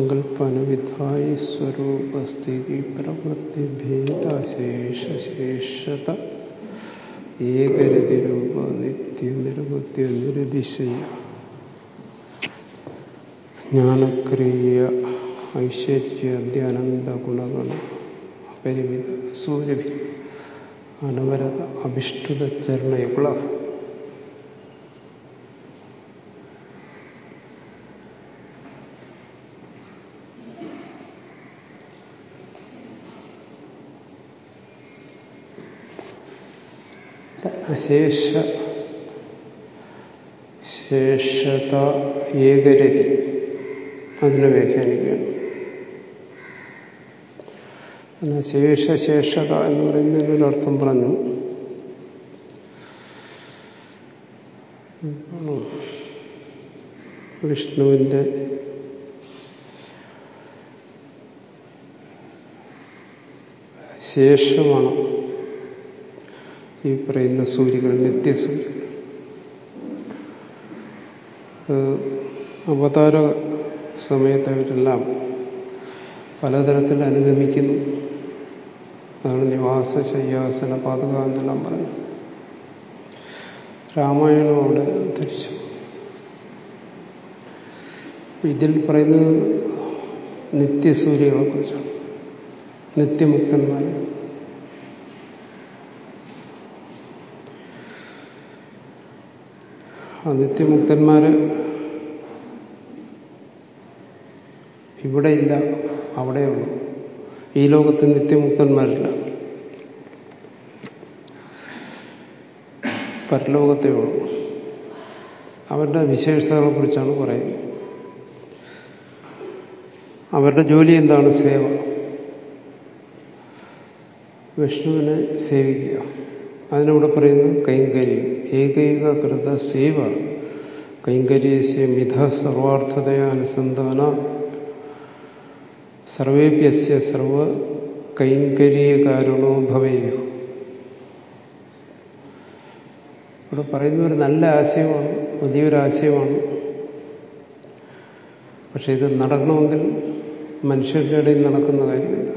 സ്വസങ്കൽപ്പനുവിധായി സ്വരൂപസ്ഥിതി പ്രവൃത്തിഭേദശേഷശേഷത ഏകരതിരൂപ നിത്യനിർവൃത്യ നിരതിശയ ജ്ഞാനക്രിയ ഐശ്വര്യാദ്യനന്ത ഗുണഗണ അപരിമിത സൂര്യഭി അനവരത അഭിഷ്ടുത ചരണയുക്ല അശേഷ ശേഷത ഏകരതി അതിനെ വ്യാഖ്യാനിക്കുകയാണ് പിന്നെ ശേഷശേഷത എന്ന് പറയുന്നതിനൊരു പറഞ്ഞു. വിഷ്ണുവിന്റെ ശേഷമാണ് ഈ പറയുന്ന സൂര്യകൾ നിത്യസൂര്യകൾ. അവതാര സമയത്ത് അവരെല്ലാം പലതരത്തിൽ അനുഗമിക്കുന്നു. അതാണ് നിവാസ ശയ്യാസന പാതുക എന്നെല്ലാം പറഞ്ഞു. രാമായണം അവിടെ ധരിച്ചു ഇതിൽ പറയുന്നത് നിത്യസൂര്യകളെ കുറിച്ചാണ്. നിത്യമുക്തന്മാരെ. ആ നിത്യമുക്തന്മാര് ഇവിടെയില്ല അവിടെയുള്ളൂ. ഈ ലോകത്ത് നിത്യമുക്തന്മാരില്ല. പരലോകത്തെ ഉള്ളൂ. അവരുടെ വിശേഷതകളെ കുറിച്ചാണ് പറയുന്നത്. അവരുടെ ജോലി എന്താണ്? സേവ. വിഷ്ണുവിനെ സേവിക്കുക. അതിനവിടെ പറയുന്നത് കൈങ്കര്യം. ഏകൈക കൃത സേവ. കൈങ്കര്യസ്യ മിഥ സർവാർത്ഥതയാനുസന്ധാന സർവേപ്യസ്യ സർവ കൈങ്കര്യകാരണോ ഭവേയു. ഇവിടെ പറയുന്ന ഒരു നല്ല ആശയമാണ് വലിയൊരു പക്ഷെ ഇത് നടക്കണമെങ്കിൽ മനുഷ്യരുടെ ഇടയിൽ നടക്കുന്ന കാര്യമില്ല.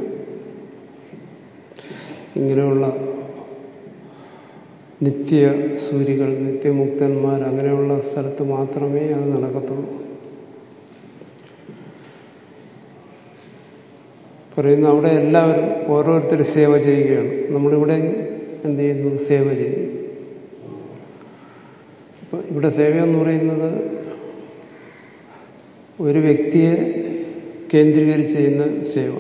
ഇങ്ങനെയുള്ള നിത്യ സൂര്യകൾ നിത്യമുക്തന്മാർ അങ്ങനെയുള്ള സ്ഥലത്ത് മാത്രമേ അത് നടക്കത്തുള്ളൂ. പറയുന്നു അവിടെ എല്ലാവരും ഓരോരുത്തർ സേവ ചെയ്യുകയാണ്. നമ്മളിവിടെ എന്ത് ചെയ്യുന്നു? സേവ ചെയ്യും അപ്പൊ ഇവിടെ സേവ എന്ന് പറയുന്നത് ഒരു വ്യക്തിയെ കേന്ദ്രീകരിച്ച് ചെയ്യുന്ന സേവ.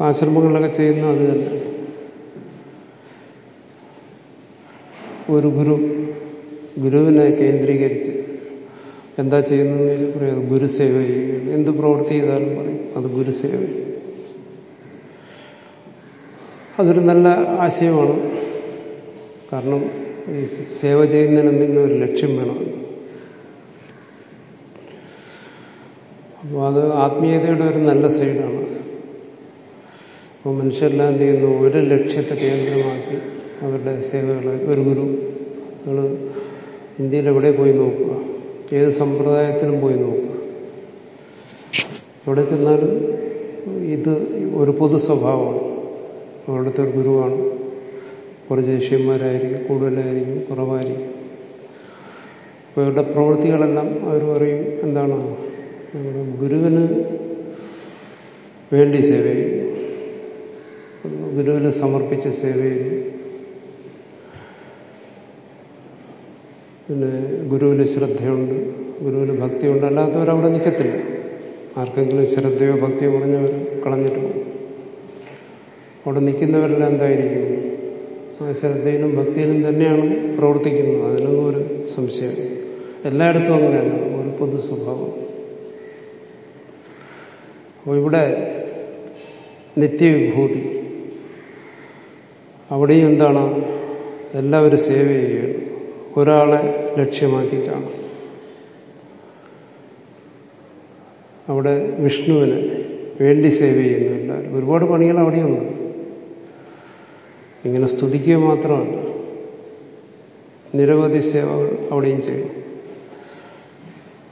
ആശ്രമങ്ങളിലൊക്കെ ചെയ്യുന്ന അത് തന്നെ. ഒരു ഗുരു ഗുരുവിനെ കേന്ദ്രീകരിച്ച് എന്താ ചെയ്യുന്നതെന്ന് പറയാം. ഗുരുസേവ ചെയ്യുകയാണ് എന്ത് പ്രവൃത്തി ചെയ്താലും പറയും. അത് ഗുരുസേവ അതൊരു നല്ല ആശയമാണ്. കാരണം സേവ ചെയ്യുന്നതിന് എന്തെങ്കിലും ഒരു ലക്ഷ്യം വേണം. അപ്പോൾ അത് ആത്മീയതയുടെ ഒരു നല്ല സൈഡാണ്. അപ്പോൾ മനുഷ്യരെല്ലാം ചെയ്യുന്നു? ഒരു ലക്ഷ്യത്തെ കേന്ദ്രമാക്കി അവരുടെ സേവകളെ. ഒരു ഗുരു. നിങ്ങൾ ഇന്ത്യയിൽ എവിടെ പോയി നോക്കുക? ഏത് സമ്പ്രദായത്തിലും പോയി നോക്കുക എവിടെ ചെന്നാലും ഇത് ഒരു പൊതു സ്വഭാവമാണ്. അവിടുത്തെ ഒരു ഗുരുവാണ്. കുറച്ച് ശിഷ്യന്മാരായിരിക്കും കൂടുതലായിരിക്കും കുറവായിരിക്കും. അപ്പോൾ ഇവരുടെ പ്രവൃത്തികളെല്ലാം അവർ പറയും എന്താണ്? നമ്മുടെ ഗുരുവിന് വേണ്ടി സേവ ചെയ്യും ഗുരുവിന് സമർപ്പിച്ച് സേവ ചെയ്യും പിന്നെ ഗുരുവിന് ശ്രദ്ധയുണ്ട് ഗുരുവിന് ഭക്തിയുണ്ട്. അല്ലാത്തവരവിടെ നിൽക്കത്തില്ല. ആർക്കെങ്കിലും ശ്രദ്ധയോ ഭക്തിയോ കുറഞ്ഞവർ കളഞ്ഞിട്ട് പോകും. അവിടെ നിൽക്കുന്നവരെല്ലാം എന്തായിരിക്കും? ആ ശ്രദ്ധയിലും ഭക്തിയിലും തന്നെയാണ് പ്രവർത്തിക്കുന്നത്. അതിനൊന്നും ഒരു സംശയം എല്ലായിടത്തും അങ്ങനെയാണ്. ഒരു പൊതു സ്വഭാവം. അപ്പോൾ ഇവിടെ നിത്യവിഭൂതി. അവിടെയും എന്താണ്? എല്ലാവരും സേവ ചെയ്യുകയാണ് ഒരാളെ ലക്ഷ്യമാക്കിയിട്ടാണ്. അവിടെ വിഷ്ണുവിന് വേണ്ടി സേവ ചെയ്യുന്നു എല്ലാവരും. ഒരുപാട് പണികൾ അവിടെയുണ്ട്. ഇങ്ങനെ സ്തുതിക്കുക മാത്രമല്ല നിരവധി സേവകൾ അവിടെയും ചെയ്യും.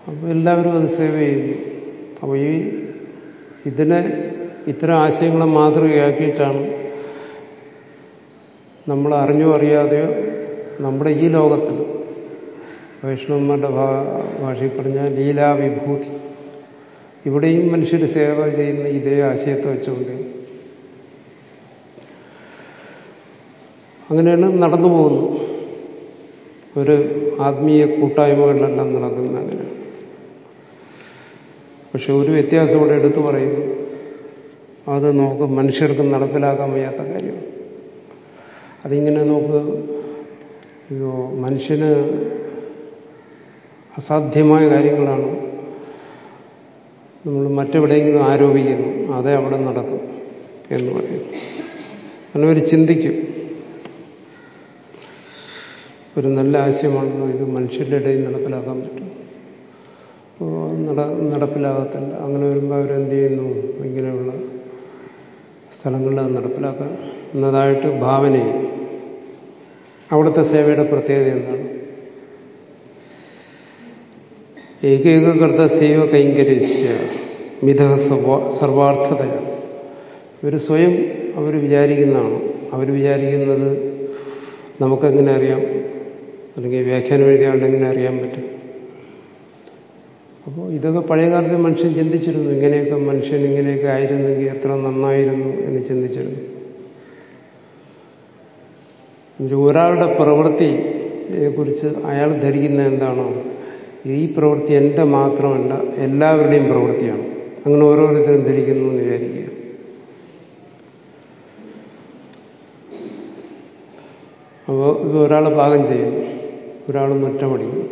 അപ്പോൾ എല്ലാവരും അത് സേവ ചെയ്യുന്നു. അപ്പോൾ ഈ ഇതിനെ ഇത്തരം ആശയങ്ങളെ മാതൃകയാക്കിയിട്ടാണ് നമ്മൾ അറിഞ്ഞോ അറിയാതെയോ നമ്മുടെ ഈ ലോകത്തിൽ വൈഷ്ണവന്മാരുടെ ഭാഷയിൽ പറഞ്ഞാൽ ലീലാവിഭൂതി. ഇവിടെയും മനുഷ്യർ സേവ ചെയ്യുന്ന ഇതേ ആശയത്തെ വെച്ചുകൊണ്ട് അങ്ങനെയാണ് നടന്നു പോകുന്നത്. ഒരു ആത്മീയ കൂട്ടായ്മകളിലെല്ലാം നടക്കുന്നത് അങ്ങനെ പക്ഷെ ഒരു വ്യത്യാസം ഇവിടെ എടുത്തു പറയും അത് നമുക്ക് മനുഷ്യർക്ക് നടപ്പിലാക്കാൻ വയ്യാത്ത കാര്യം അതിങ്ങനെ നമുക്ക് അയ്യോ മനുഷ്യന് അസാധ്യമായ കാര്യങ്ങളാണ്. നമ്മൾ മറ്റെവിടെയെങ്കിലും ആരോപിക്കുന്നു അതേ അവിടെ നടക്കും എന്ന് പറയും. അങ്ങനെ ഒരു ചിന്തിക്കും ഒരു നല്ല ആശയമാണെന്ന് ഇത് മനുഷ്യരുടെ ഇടയിൽ നടപ്പിലാക്കാൻ പറ്റും. അപ്പോൾ നട നടപ്പിലാകത്തില്ല. അങ്ങനെ വരുമ്പോൾ അവരെന്ത് ചെയ്യുന്നു? ഇങ്ങനെയുള്ള സ്ഥലങ്ങളിൽ അത് നടപ്പിലാക്കാൻ. എന്നതായിട്ട് ഭാവന ചെയ്യും അവിടുത്തെ സേവയുടെ പ്രത്യേകത എന്താണ്? ഏകൈകകൃത സേവ കൈങ്കര്യസ്യ മിഥ സർവാർത്ഥതയാണ്. ഇവർ സ്വയം അവർ വിചാരിക്കുന്നതാണ്. അവർ വിചാരിക്കുന്നത് നമുക്കെങ്ങനെ അറിയാം? അല്ലെങ്കിൽ വ്യാഖ്യാനം എഴുതിയാണ്ട് എങ്ങനെ അറിയാൻ പറ്റും? അപ്പോൾ ഇതൊക്കെ പഴയകാലത്തെ മനുഷ്യൻ ചിന്തിച്ചിരുന്നു. ഇങ്ങനെയൊക്കെ മനുഷ്യൻ ഇങ്ങനെയൊക്കെ ആയിരുന്നെങ്കിൽ എത്ര നന്നായിരുന്നു എന്ന് ചിന്തിച്ചിരുന്നു. ഒരാളുടെ പ്രവൃത്തിയെക്കുറിച്ച് അയാൾ ധരിക്കുന്ന എന്താണോ ഈ പ്രവൃത്തി എന്റെ മാത്രമല്ല എല്ലാവരുടെയും പ്രവൃത്തിയാണ്. അങ്ങനെ ഓരോരുത്തരും ധരിക്കുന്നു എന്ന് വിചാരിക്കുക. അപ്പോൾ ഇത് ഒരാൾ പാകം ചെയ്യും ഒരാൾ മുറ്റമടിക്കും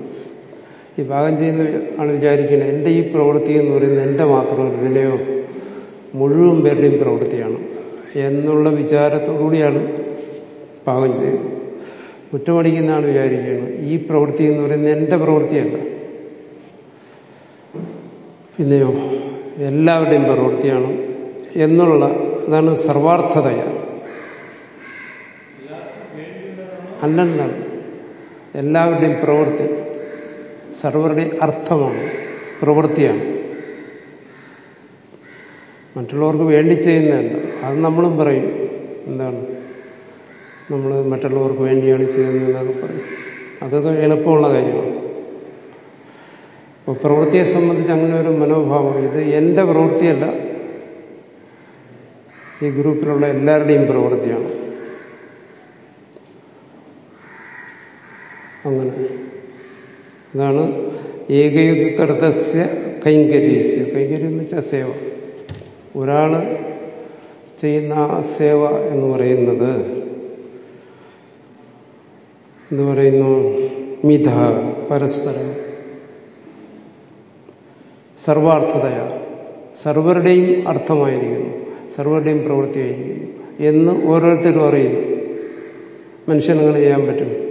ഈ പാകം ചെയ്യുന്ന ആൾ വിചാരിക്കുന്നത് എന്റെ ഈ പ്രവൃത്തി എന്ന് പറയുന്നത് എന്റെ മാത്രമല്ല വിലയോ മുഴുവൻ പേരുടെയും പ്രവൃത്തിയാണ്. എന്നുള്ള വിചാരത്തോടുകൂടിയാണ് പാകം ചെയ്യും കുറ്റമടിക്കുന്ന ആൾ വിചാരിക്കുകയാണ്. ഈ പ്രവൃത്തി എന്ന് പറയുന്നത് എന്റെ പ്രവൃത്തിയല്ല. പിന്നെയോ എല്ലാവരുടെയും പ്രവൃത്തിയാണ് എന്നുള്ള അതാണ് സർവാർത്ഥതയ അല്ലെന്നാണ് എല്ലാവരുടെയും പ്രവൃത്തി സർവരുടെയും അർത്ഥമാണ് പ്രവൃത്തിയാണ്. മറ്റുള്ളവർക്ക് വേണ്ടി ചെയ്യുന്നതല്ല. അത് നമ്മളും പറയും. എന്താണ്? നമ്മൾ മറ്റുള്ളവർക്ക് വേണ്ടിയാണ് ചെയ്യുന്നതെന്നൊക്കെ പറയും. അതൊക്കെ എളുപ്പമുള്ള കാര്യമാണ്. അപ്പോൾ പ്രവൃത്തിയെ സംബന്ധിച്ച് അങ്ങനെ ഒരു മനോഭാവം ഇത് എന്റെ പ്രവൃത്തിയല്ല. ഈ ഗ്രൂപ്പിലുള്ള എല്ലാവരുടെയും പ്രവൃത്തിയാണ്. അങ്ങനെ. ഇതാണ് ഏകയുഗകൃതസ്യ കൈങ്കര്യസ്യ കൈങ്കര്യം എന്ന് വെച്ചാൽ സേവ. ഒരാൾ ചെയ്യുന്ന ആ സേവ എന്ന് പറയുന്നത് എന്ന് പറയുന്നു മിഥ പരസ്പരം. സർവാർത്ഥതയ. സർവരുടെയും അർത്ഥമായിരിക്കുന്നു. സർവരുടെയും പ്രവൃത്തിയായിരിക്കുന്നു എന്ന് ഓരോരുത്തരും അറിയുന്നു. മനുഷ്യനങ്ങനെ ചെയ്യാൻ പറ്റും.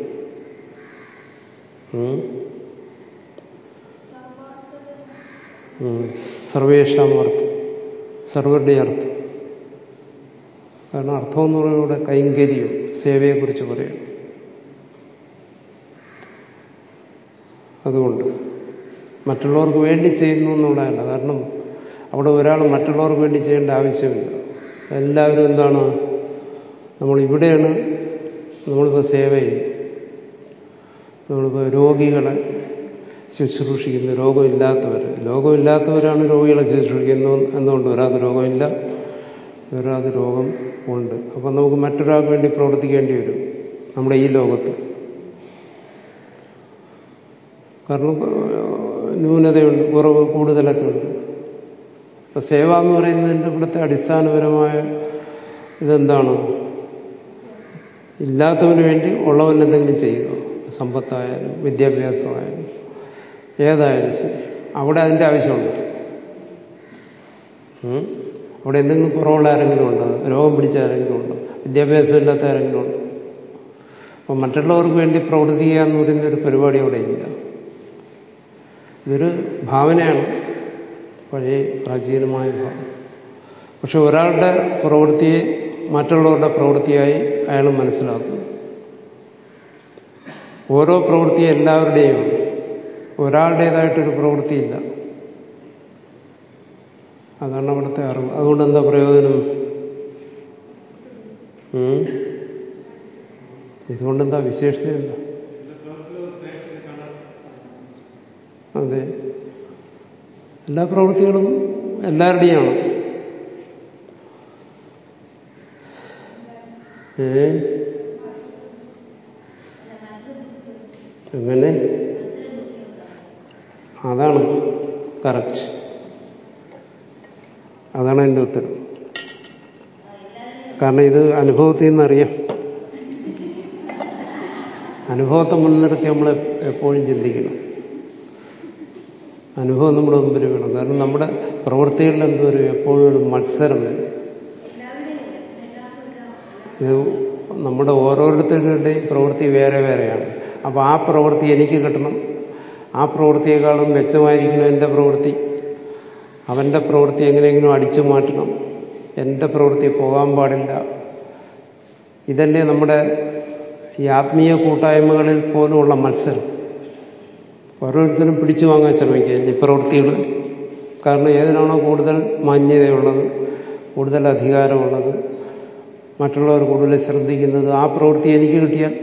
സർവേഷാം അർത്ഥം. സർവരുടെ അർത്ഥം. കാരണം അർത്ഥം എന്ന് പറയുന്നത് കൈങ്കര്യം സേവയെക്കുറിച്ച് പറയണം അതുകൊണ്ട്. മറ്റുള്ളവർക്ക് വേണ്ടി ചെയ്യുന്നു എന്നുള്ളതല്ല. കാരണം അവിടെ ഒരാൾ മറ്റുള്ളവർക്ക് വേണ്ടി ചെയ്യേണ്ട ആവശ്യമില്ല. എല്ലാവരും എന്താണ്? നമ്മളിവിടെയാണ് നമ്മളിപ്പോൾ സേവ ചെയ്യും നമ്മളിപ്പോൾ രോഗികളെ ശുശ്രൂഷിക്കുന്നു രോഗമില്ലാത്തവർ. രോഗമില്ലാത്തവരാണ് രോഗികളെ ശുശ്രൂഷിക്കുന്നത് എന്തുകൊണ്ട്? ഒരാൾക്ക് രോഗമില്ല. ഒരാൾക്ക് രോഗം ഉണ്ട്. അപ്പം നമുക്ക് മറ്റൊരാൾക്ക് വേണ്ടി പ്രവർത്തിക്കേണ്ടി വരും. നമ്മുടെ ഈ ലോകത്ത്. കാരണം ന്യൂനതയുണ്ട് കുറവ് കൂടുതലൊക്കെ ഉണ്ട്. അപ്പൊ സേവ എന്ന് പറയുന്നതിന്റെ ഇവിടുത്തെ അടിസ്ഥാനപരമായ ഇതെന്താണ്? ഇല്ലാത്തവന് വേണ്ടി ഉള്ളവൻ എന്തെങ്കിലും ചെയ്യുക. സമ്പത്തായാലും വിദ്യാഭ്യാസമായാലും ഏതായാലും ശരി. അവിടെ അതിന്റെ ആവശ്യമുണ്ട്. അവിടെ എന്തെങ്കിലും കുറവുള്ള ആരെങ്കിലും ഉണ്ടോ? രോഗം പിടിച്ച ആരെങ്കിലും ഉണ്ടോ? വിദ്യാഭ്യാസം ഇല്ലാത്ത ആരെങ്കിലും ഉണ്ടോ? അപ്പം മറ്റുള്ളവർക്ക് വേണ്ടി പ്രവർത്തിക്കുക എന്ന് പറയുന്ന ഒരു പരിപാടി അവിടെ ഇല്ല. ഇതൊരു ഭാവനയാണ്. പഴയ പ്രാചീനമായ ഭാവന. പക്ഷെ ഒരാളുടെ പ്രവൃത്തിയെ മറ്റുള്ളവരുടെ പ്രവൃത്തിയായി അയാൾ മനസ്സിലാക്കും ഓരോ പ്രവൃത്തിയും എല്ലാവരുടെയും ഒരാളുടേതായിട്ടൊരു പ്രവൃത്തിയില്ല. അതാണ് അവിടുത്തെ അറിവ്. അതുകൊണ്ട് എന്താ പ്രയോജനം? ഉം? ഇതുകൊണ്ടെന്താ വിശേഷത എന്താ അതെ. എല്ലാ പ്രവൃത്തികളും എല്ലാവരുടെയാണ്. ഏ? അങ്ങനെ? അതാണ്. കറക്റ്റ്. അതാണ് എന്റെ ഉത്തരം. കാരണം ഇത് അനുഭവത്തിൽ നിന്നറിയാം. അനുഭവത്തെ മുൻനിർത്തി നമ്മൾ എപ്പോഴും ചിന്തിക്കണം. അനുഭവം നമ്മുടെ മുമ്പിൽ വേണം. കാരണം നമ്മുടെ പ്രവൃത്തികളിൽ എന്തൊരു എപ്പോഴും ഒരു മത്സരം. വരും ഇത് നമ്മുടെ ഓരോരുത്തരുടെയും പ്രവൃത്തി വേറെ വേറെയാണ്. അപ്പോൾ ആ പ്രവൃത്തി എനിക്ക് കിട്ടണം. ആ പ്രവൃത്തിയെക്കാളും മെച്ചമായിരിക്കണം എന്റെ പ്രവൃത്തി. അവന്റെ പ്രവൃത്തി എങ്ങനെയെങ്കിലും അടിച്ചു മാറ്റണം. എന്റെ പ്രവൃത്തി പോകാൻ പാടില്ല. ഇതല്ലേ നമ്മുടെ ഈ ആത്മീയ കൂട്ടായ്മകളിൽ പോലുമുള്ള മത്സരം. ഓരോരുത്തരും പിടിച്ചു വാങ്ങാൻ ശ്രമിക്കുക ഈ പ്രവൃത്തികൾ. കാരണം ഏതിനാണോ കൂടുതൽ മാന്യതയുള്ളത് കൂടുതൽ അധികാരമുള്ളത് മറ്റുള്ളവർ കൂടുതൽ ശ്രദ്ധിക്കുന്നത്. ആ പ്രവൃത്തി എനിക്ക് കിട്ടിയാൽ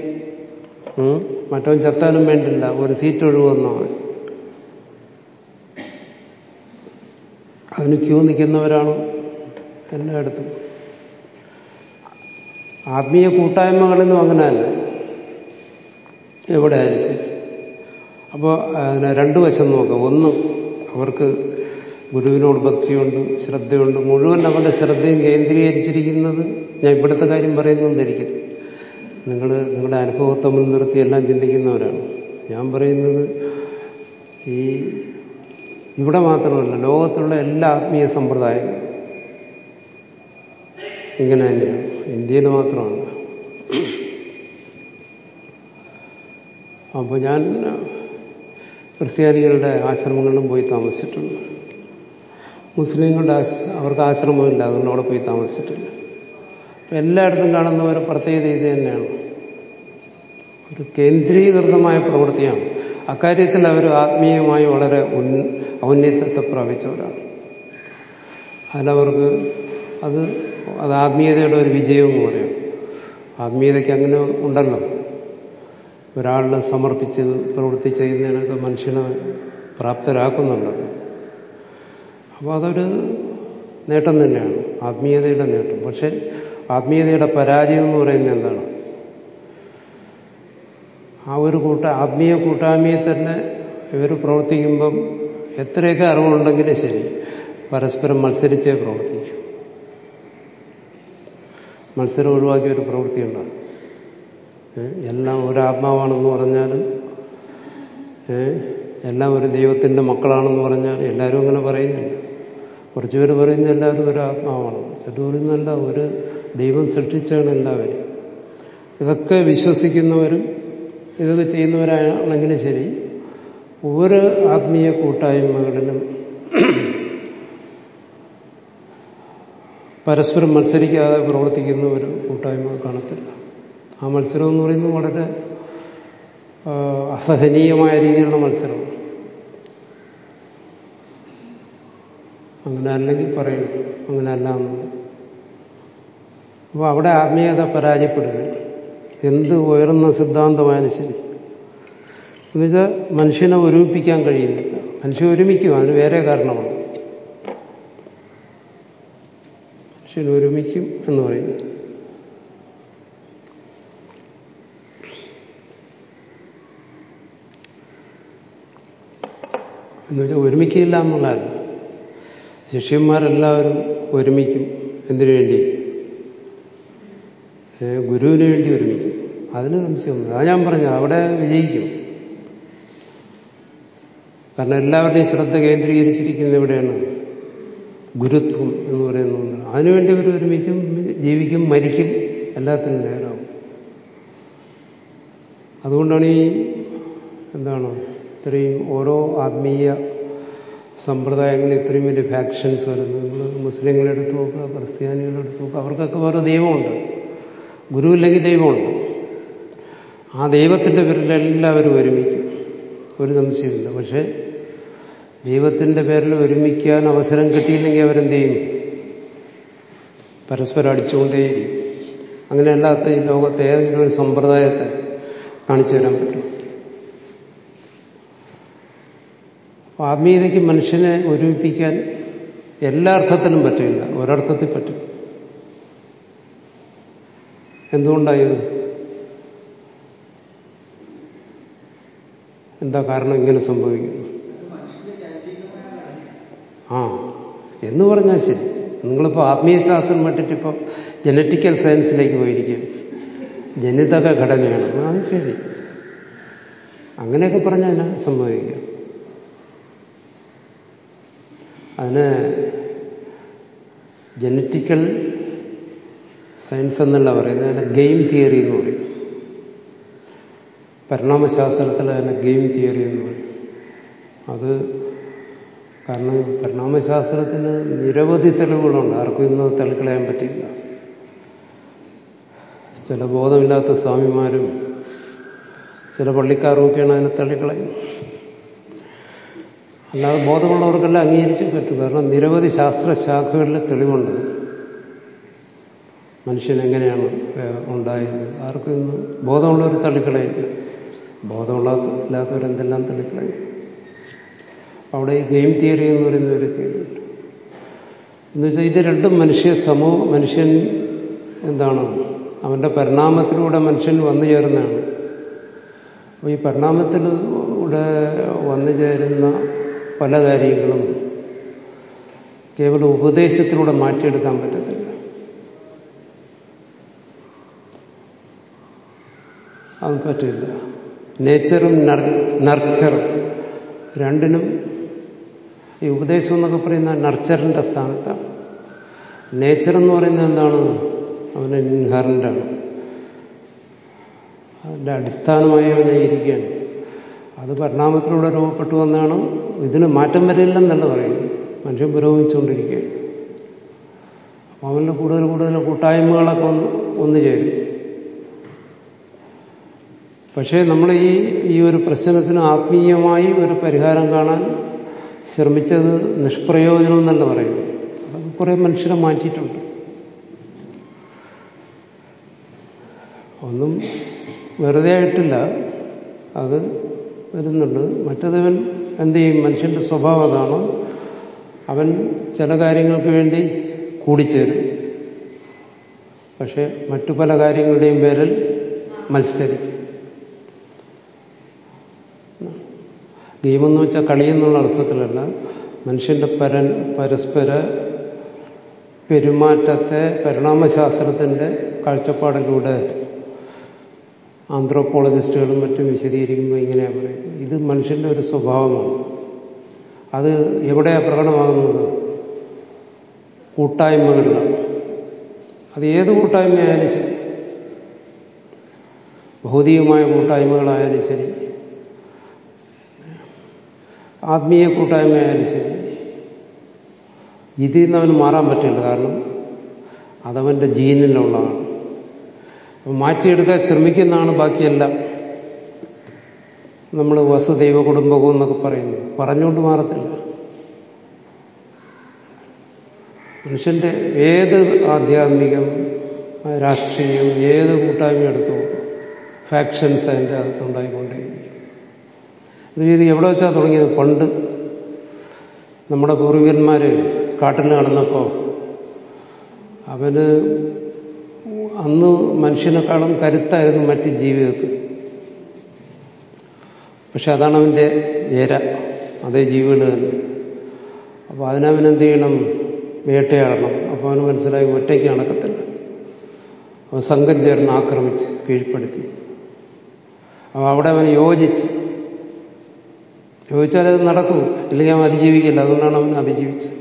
മറ്റവൻ ചത്താനും വേണ്ടില്ല. ഒരു സീറ്റ് ഒഴിവെന്നാണ് അതിന് ക്യൂ നിൽക്കുന്നവരാണ് എല്ലായിടത്തും ആത്മീയ കൂട്ടായ്മകളിലും അങ്ങനെയല്ല. എവിടെ ആയാലും ശരി അപ്പോൾ അതിനെ രണ്ടു വശം നോക്കാം. ഒന്ന് അവർക്ക് ഗുരുവിനോട് ഭക്തിയുണ്ട് ശ്രദ്ധയുണ്ട്. മുഴുവൻ അവരുടെ ശ്രദ്ധയും കേന്ദ്രീകരിച്ചിരിക്കുന്നത് ഞാൻ ഇവിടുത്തെ കാര്യം പറയുന്നതായിരിക്കും നിങ്ങൾ നിങ്ങളുടെ അനുഭവത്തെ മുൻനിർത്തി എല്ലാം ചിന്തിക്കുന്നവരാണ്. ഞാൻ പറയുന്നത് ഈ ഇവിടെ മാത്രമല്ല ലോകത്തുള്ള എല്ലാ ആത്മീയ സമ്പ്രദായങ്ങളും ഇങ്ങനെ തന്നെയാണ്. ഇന്ത്യയിൽ മാത്രമാണ് അപ്പോൾ ഞാൻ ക്രിസ്ത്യാനികളുടെ ആശ്രമങ്ങളിലും പോയി താമസിച്ചിട്ടുണ്ട്. മുസ്ലിങ്ങളുടെ അവർക്ക് ആശ്രമമില്ല അതുകൊണ്ട് അവിടെ പോയി താമസിച്ചിട്ടില്ല. അപ്പം എല്ലായിടത്തും കാണുന്ന ഒരു പ്രത്യേകത ഇത് തന്നെയാണ്. ഒരു കേന്ദ്രീകൃതമായ പ്രവൃത്തിയാണ്. അക്കാര്യത്തിൽ അവർ ആത്മീയമായി വളരെ ഉൻ ഔന്നത്യത്തെ പ്രാപിച്ചവരാണ്. അതിലവർക്ക് അത് അത് ആത്മീയതയുടെ ഒരു വിജയം എന്ന് പറയും. ആത്മീയതയ്ക്ക് അങ്ങനെ ഉണ്ടല്ലോ. ഒരാളിനെ സമർപ്പിച്ച് പ്രവൃത്തി ചെയ്യുന്നതിനൊക്കെ മനുഷ്യനെ പ്രാപ്തരാക്കുന്നുണ്ടല്ലോ അപ്പോൾ അതൊരു നേട്ടം തന്നെയാണ്. ആത്മീയതയുടെ നേട്ടം. പക്ഷെ ആത്മീയതയുടെ പരാജയം എന്ന് പറയുന്നത് എന്താണ്? ആ ഒരു കൂട്ട ആത്മീയ കൂട്ടായ്മയിൽ തന്നെ ഇവർ പ്രവർത്തിക്കുമ്പം എത്രയൊക്കെ അറിവുണ്ടെങ്കിലും ശരി പരസ്പരം മത്സരിച്ചേ പ്രവർത്തിക്കും. മത്സരം ഒഴിവാക്കിയ ഒരു പ്രവൃത്തി ഉണ്ടാകും എല്ലാം ഒരാത്മാവാണെന്ന് പറഞ്ഞാൽ എല്ലാം ഒരു ദൈവത്തിന്റെ മക്കളാണെന്ന് പറഞ്ഞാൽ എല്ലാവരും അങ്ങനെ പറയുന്നില്ല. കുറച്ച് പേര് പറയുന്നത് എല്ലാവരും ഒരു ആത്മാവാണ് ചിലർ പറയുന്നല്ല ഒരു ദൈവം സൃഷ്ടിച്ചാണ് എല്ലാവരും. ഇതൊക്കെ വിശ്വസിക്കുന്നവരും ഇതൊക്കെ ചെയ്യുന്നവരാണെങ്കിലും ശരി ഒരു ആത്മീയ കൂട്ടായ്മകളിലും പരസ്പരം മത്സരിക്കാതെ പ്രവർത്തിക്കുന്ന ഒരു കൂട്ടായ്മ കാണത്തില്ല. ആ മത്സരം എന്ന് പറയുന്നത് വളരെ അസഹനീയമായ രീതിയിലുള്ള മത്സരം. അങ്ങനെ അല്ലെങ്കിൽ പറയും അങ്ങനെ അല്ല അപ്പോൾ അവിടെ ആത്മീയത പരാജയപ്പെടുക. എന്ത് ഉയർന്ന സിദ്ധാന്തമായാലും ശരി. എന്നുവെച്ചാൽ മനുഷ്യനെ ഒരുമിപ്പിക്കാൻ കഴിയുന്നില്ല മനുഷ്യൻ ഒരുമിക്കും അതിന് വേറെ കാരണമാണ്. മനുഷ്യൻ ഒരുമിക്കും എന്ന് പറയുന്നു എന്നുവെച്ചാൽ ഒരുമിക്കില്ല എന്നുള്ളതല്ല. ശിഷ്യന്മാരെല്ലാവരും ഒരുമിക്കും. എന്തിനു വേണ്ടി? ഗുരുവിന് വേണ്ടി ഒരുമിക്കും. അതിന് സംശയമൊന്നും അത് ഞാൻ പറഞ്ഞു അവിടെ വിജയിക്കും. കാരണം എല്ലാവരുടെയും ശ്രദ്ധ കേന്ദ്രീകരിച്ചിരിക്കുന്നത് എവിടെയാണ് ഗുരുത്വം എന്ന് പറയുന്നുണ്ട് അതിനുവേണ്ടി അവർ ഒരുമിക്കും ജീവിക്കും മരിക്കും. എല്ലാത്തിനും നേരമാവും അതുകൊണ്ടാണ് ഈ എന്താണ് ഇത്രയും ഓരോ ആത്മീയ സമ്പ്രദായങ്ങളിൽ ഇത്രയും വലിയ ഫാക്ഷൻസ് വരുന്നു. നിങ്ങൾ മുസ്ലിങ്ങളെടുത്ത് നോക്കുക ക്രിസ്ത്യാനികളെടുത്ത് നോക്കുക അവർക്കൊക്കെ ഓരോ ദൈവമുണ്ട്. ഗുരു ഗുരുവില്ലെങ്കിൽ ദൈവമുണ്ട്. ആ ദൈവത്തിന്റെ പേരിൽ എല്ലാവരും ഒരുമിക്കും. ഒരു സംശയമില്ല. പക്ഷേ ദൈവത്തിന്റെ പേരിൽ ഒരുമിക്കാൻ അവസരം കിട്ടിയില്ലെങ്കിൽ അവരെന്ത് ചെയ്യും? പരസ്പരം അടിച്ചുകൊണ്ടേയിരിക്കും. അങ്ങനെയല്ലാത്ത ഈ ലോകത്തെ ഏതെങ്കിലും ഒരു സമ്പ്രദായത്തെ കാണിച്ചു തരാൻ പറ്റും. ആത്മീയതയ്ക്ക് മനുഷ്യനെ ഒരുമിപ്പിക്കാൻ എല്ലാ അർത്ഥത്തിലും പറ്റില്ല. ഒരർത്ഥത്തിൽ പറ്റും. എന്തുകൊണ്ടായത് എന്താ കാരണം ഇങ്ങനെ സംഭവിക്കുന്നു? ആ എന്ന് പറഞ്ഞാൽ ശരി. നിങ്ങളിപ്പോൾ ആത്മീയശാസ്ത്രം വിട്ടിട്ടിപ്പോൾ ജനറ്റിക്കൽ സയൻസിലേക്ക് പോയിരിക്കും ജനിതക ഘടനയാണ്. അത് ശരി. അങ്ങനെയൊക്കെ പറഞ്ഞാൽ എന്നാ സംഭവിക്കാം അതിന് ജനറ്റിക്കൽ സയൻസ് എന്നല്ല പറയുന്നത് അതിനെ ഗെയിം തിയറി എന്ന് പറയും. പരിണാമശാസ്ത്രത്തിൽ അതിനെ ഗെയിം തിയറി എന്ന് പറയും. അത് കാരണം പരിണാമശാസ്ത്രത്തിന് നിരവധി തെളിവുകളുണ്ട്. ആർക്കും ഇന്ന് തെളിക്കളയാൻ പറ്റില്ല ചില ബോധമില്ലാത്ത സ്വാമിമാരും ചില പള്ളിക്കാരുമൊക്കെയാണ് അതിനെ തള്ളിക്കളയും അല്ലാതെ ബോധമുള്ളവർക്കെല്ലാം അംഗീകരിച്ചേ പറ്റും. കാരണം നിരവധി ശാസ്ത്രശാഖകളിൽ തെളിവുണ്ട്. മനുഷ്യൻ എങ്ങനെയാണ് ഉണ്ടായത്? ആർക്കും ഇന്ന് ബോധമുള്ളവർ തള്ളിക്കളയില്ല. എന്തെല്ലാം തള്ളിക്കളയും? അവിടെ ഈ ഗെയിം തിയറി എന്ന് പറയുന്ന ഒരു തിയറിയുണ്ട് എന്ന് വെച്ചാൽ ഇത് രണ്ടും മനുഷ്യ സമൂഹ മനുഷ്യൻ എന്താണ് അവന്റെ പരിണാമത്തിലൂടെ മനുഷ്യൻ വന്നു ചേരുന്നതാണ്. അപ്പോൾ ഈ പരിണാമത്തിലൂടെ വന്നു ചേരുന്ന പല കാര്യങ്ങളും കേവലം ഉപദേശത്തിലൂടെ മാറ്റിയെടുക്കാൻ പറ്റത്തില്ല. അത് പറ്റില്ല. നേച്ചറും നർച്ചറും രണ്ടിനും ഈ ഉപദേശം എന്നൊക്കെ പറയുന്ന നർച്ചറിന്റെ സ്ഥാനത്താണ്. നേച്ചർ എന്ന് പറയുന്നത് എന്താണ്? അവന് ഇൻഹറന്റാണ് അതിന്റെ അടിസ്ഥാനമായി അവനെ ഇരിക്കുകയാണ്. അത് പരിണാമത്തിലൂടെ രൂപപ്പെട്ടു വന്നാണ് ഇതിന് മാറ്റം വരില്ലെന്നല്ല പറയുന്നത്. മനുഷ്യൻ പുരോഗമിച്ചുകൊണ്ടിരിക്കുകയാണ്. അപ്പോൾ അവന് കൂടുതൽ കൂടുതൽ കൂട്ടായ്മകളൊക്കെ ഒന്ന് ഒന്നു ചേരും. പക്ഷേ നമ്മൾ ഈ ഈ ഒരു പ്രശ്നത്തിന് ആത്മീയമായി ഒരു പരിഹാരം കാണാൻ ശ്രമിച്ചത് നിഷ്പ്രയോജനം എന്നല്ല പറയുന്നു അത് കുറേ മനുഷ്യരെ മാറ്റിയിട്ടുണ്ട്. ഒന്നും വെറുതെ ആയിട്ടില്ല. അത് വരുന്നുണ്ട്. മറ്റേതവൻ എന്ത് ചെയ്യും? മനുഷ്യന്റെ സ്വഭാവം അതാണ്. അവൻ ചില കാര്യങ്ങൾക്ക് വേണ്ടി കൂടിച്ചേരും. പക്ഷെ മറ്റു പല കാര്യങ്ങളുടെയും പേരിൽ മത്സരിക്കും. ഗെയിമെന്ന് വെച്ചാൽ കളിയെന്നുള്ള അർത്ഥത്തിലല്ല. മനുഷ്യന്റെ പരൻ പരസ്പര പെരുമാറ്റത്തെ പരിണാമശാസ്ത്രത്തിന്റെ കാഴ്ചപ്പാടിലൂടെ ആന്ത്രോപോളജിസ്റ്റുകളും മറ്റും വിശദീകരിക്കുമ്പോൾ ഇങ്ങനെയാണ് പറയുന്നത്. ഇത് മനുഷ്യന്റെ ഒരു സ്വഭാവമാണ്. അത് എവിടെയാണ് പ്രകടമാകുന്നത്? കൂട്ടായ്മകളിലാണ്. അത് ഏത് കൂട്ടായ്മയായാലും ശരി. ഭൗതികമായ കൂട്ടായ്മകളായാലും ശരി. ആത്മീയ കൂട്ടായ്മയായാലും ശരി. ഇതിൽ നിന്ന് അവന് മാറാൻ പറ്റില്ല. കാരണം അതവന്റെ ജീനിലുള്ളതാണ്. മാറ്റിയെടുക്കാൻ ശ്രമിക്കുന്നതാണ് ബാക്കിയെല്ലാം. നമ്മൾ വസുദൈവ കുടുംബകം എന്നൊക്കെ പറയുന്നു പറഞ്ഞുകൊണ്ട് മാറത്തില്ല. മനുഷ്യന്റെ ഏത് ആധ്യാത്മികം രാഷ്ട്രീയം ഏത് കൂട്ടായ്മ എടുത്തു ഫാക്ഷൻസ് അതിന്റെ അകത്തുണ്ടായിക്കൊണ്ടേയിരിക്കും ഇത് എവിടെ വെച്ചാൽ തുടങ്ങിയത്? പണ്ട് നമ്മുടെ പൂർവികന്മാർ കാട്ടിൽ നടന്നപ്പോൾ അവന് അന്ന് മനുഷ്യനെക്കാളും കരുത്തായിരുന്നു മറ്റ് ജീവികൾക്ക്. പക്ഷെ അതാണ് അവന്റെ ഏര. അതേ ജീവികൾ തന്നെ. അപ്പോൾ അതിനവൻ എന്ത് ചെയ്യണം? വേട്ടയാടണം. അപ്പോൾ അവന് മനസ്സിലായി ഒറ്റയ്ക്ക് നടക്കത്തില്ല. അവൻ സംഘം ചേർന്ന് ആക്രമിച്ച് കീഴ്പ്പെടുത്തി. അപ്പോൾ അവിടെ അവൻ യോജിച്ച്. യോജിച്ചാൽ അത് നടക്കും. ഇല്ലെങ്കിൽ അവൻ അതിജീവിക്കില്ല. അതുകൊണ്ടാണ് അവൻ അതിജീവിച്ചത്.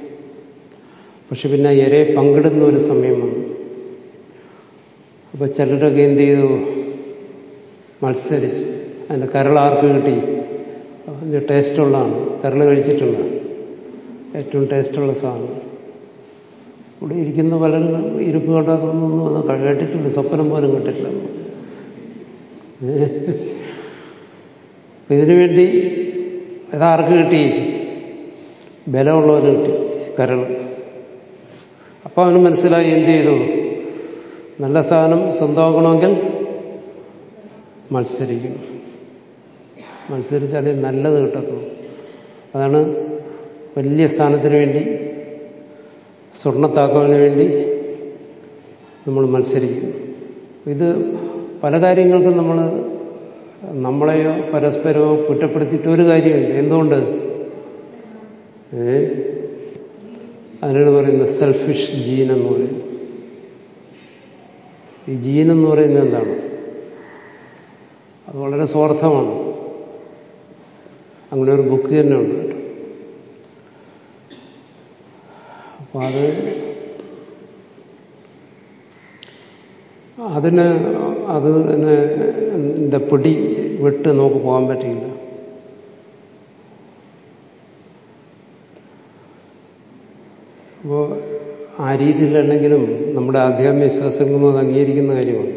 പക്ഷെ പിന്നെ ഇരയെ പങ്കിടുന്ന ഒരു സമയം വന്നു. അപ്പൊ ചിലരൊക്കെ എന്ത് ചെയ്തു? മത്സരിച്ചു. അതിന്റെ കരളാർക്ക് കിട്ടി? അതിന്റെ ടേസ്റ്റുള്ളതാണ്. കരൾ കഴിച്ചിട്ടുള്ള. ഏറ്റവും ടേസ്റ്റുള്ള സാധനം. ഇവിടെ ഇരിക്കുന്ന പലരും ഇരിപ്പ് കണ്ടാത്തൊന്നും അത് കേട്ടിട്ടില്ല. സ്വപ്നം പോലും കേട്ടിട്ടില്ല ഇതിനു വേണ്ടി ഇതാർക്ക് കിട്ടി? ബലമുള്ളവന് കിട്ടി കരൾ. അപ്പൊ അവന് മനസ്സിലായി എന്ത് ചെയ്തു? നല്ല സാധനം സ്വന്തമാക്കണമെങ്കിൽ മത്സരിക്കും. മത്സരിച്ചാലേ നല്ലത് കിട്ടത്തുള്ളൂ. അതാണ് വലിയ സ്ഥാനത്തിന് വേണ്ടി സ്വർണത്താക്കുവാന് വേണ്ടി നമ്മൾ മത്സരിക്കും. ഇത് പല കാര്യങ്ങൾക്കും നമ്മൾ നമ്മളെയോ പരസ്പരമോ കുറ്റപ്പെടുത്തിയിട്ട് ഒരു കാര്യമില്ല. എന്തുകൊണ്ട്? അതിനോട് പറയുന്ന സെൽഫിഷ് ജീൻ എന്ന് പറയുന്നത് ഈ ജീൻ എന്ന് പറയുന്നത് എന്താണ്? അത് വളരെ സ്വാർത്ഥമാണ്. അങ്ങനെ ഒരു ബുക്ക് തന്നെ ഉണ്ട് അപ്പൊ അത് അതിന് അത് എന്റെ പിടി വിട്ട് നമുക്ക് പോകാൻ പറ്റില്ല അപ്പോൾ ആ രീതിയിലല്ലെങ്കിലും നമ്മുടെ ആധ്യാത്മിക ശാസ്ത്രങ്ങളും അത് അംഗീകരിക്കുന്ന കാര്യമാണ്.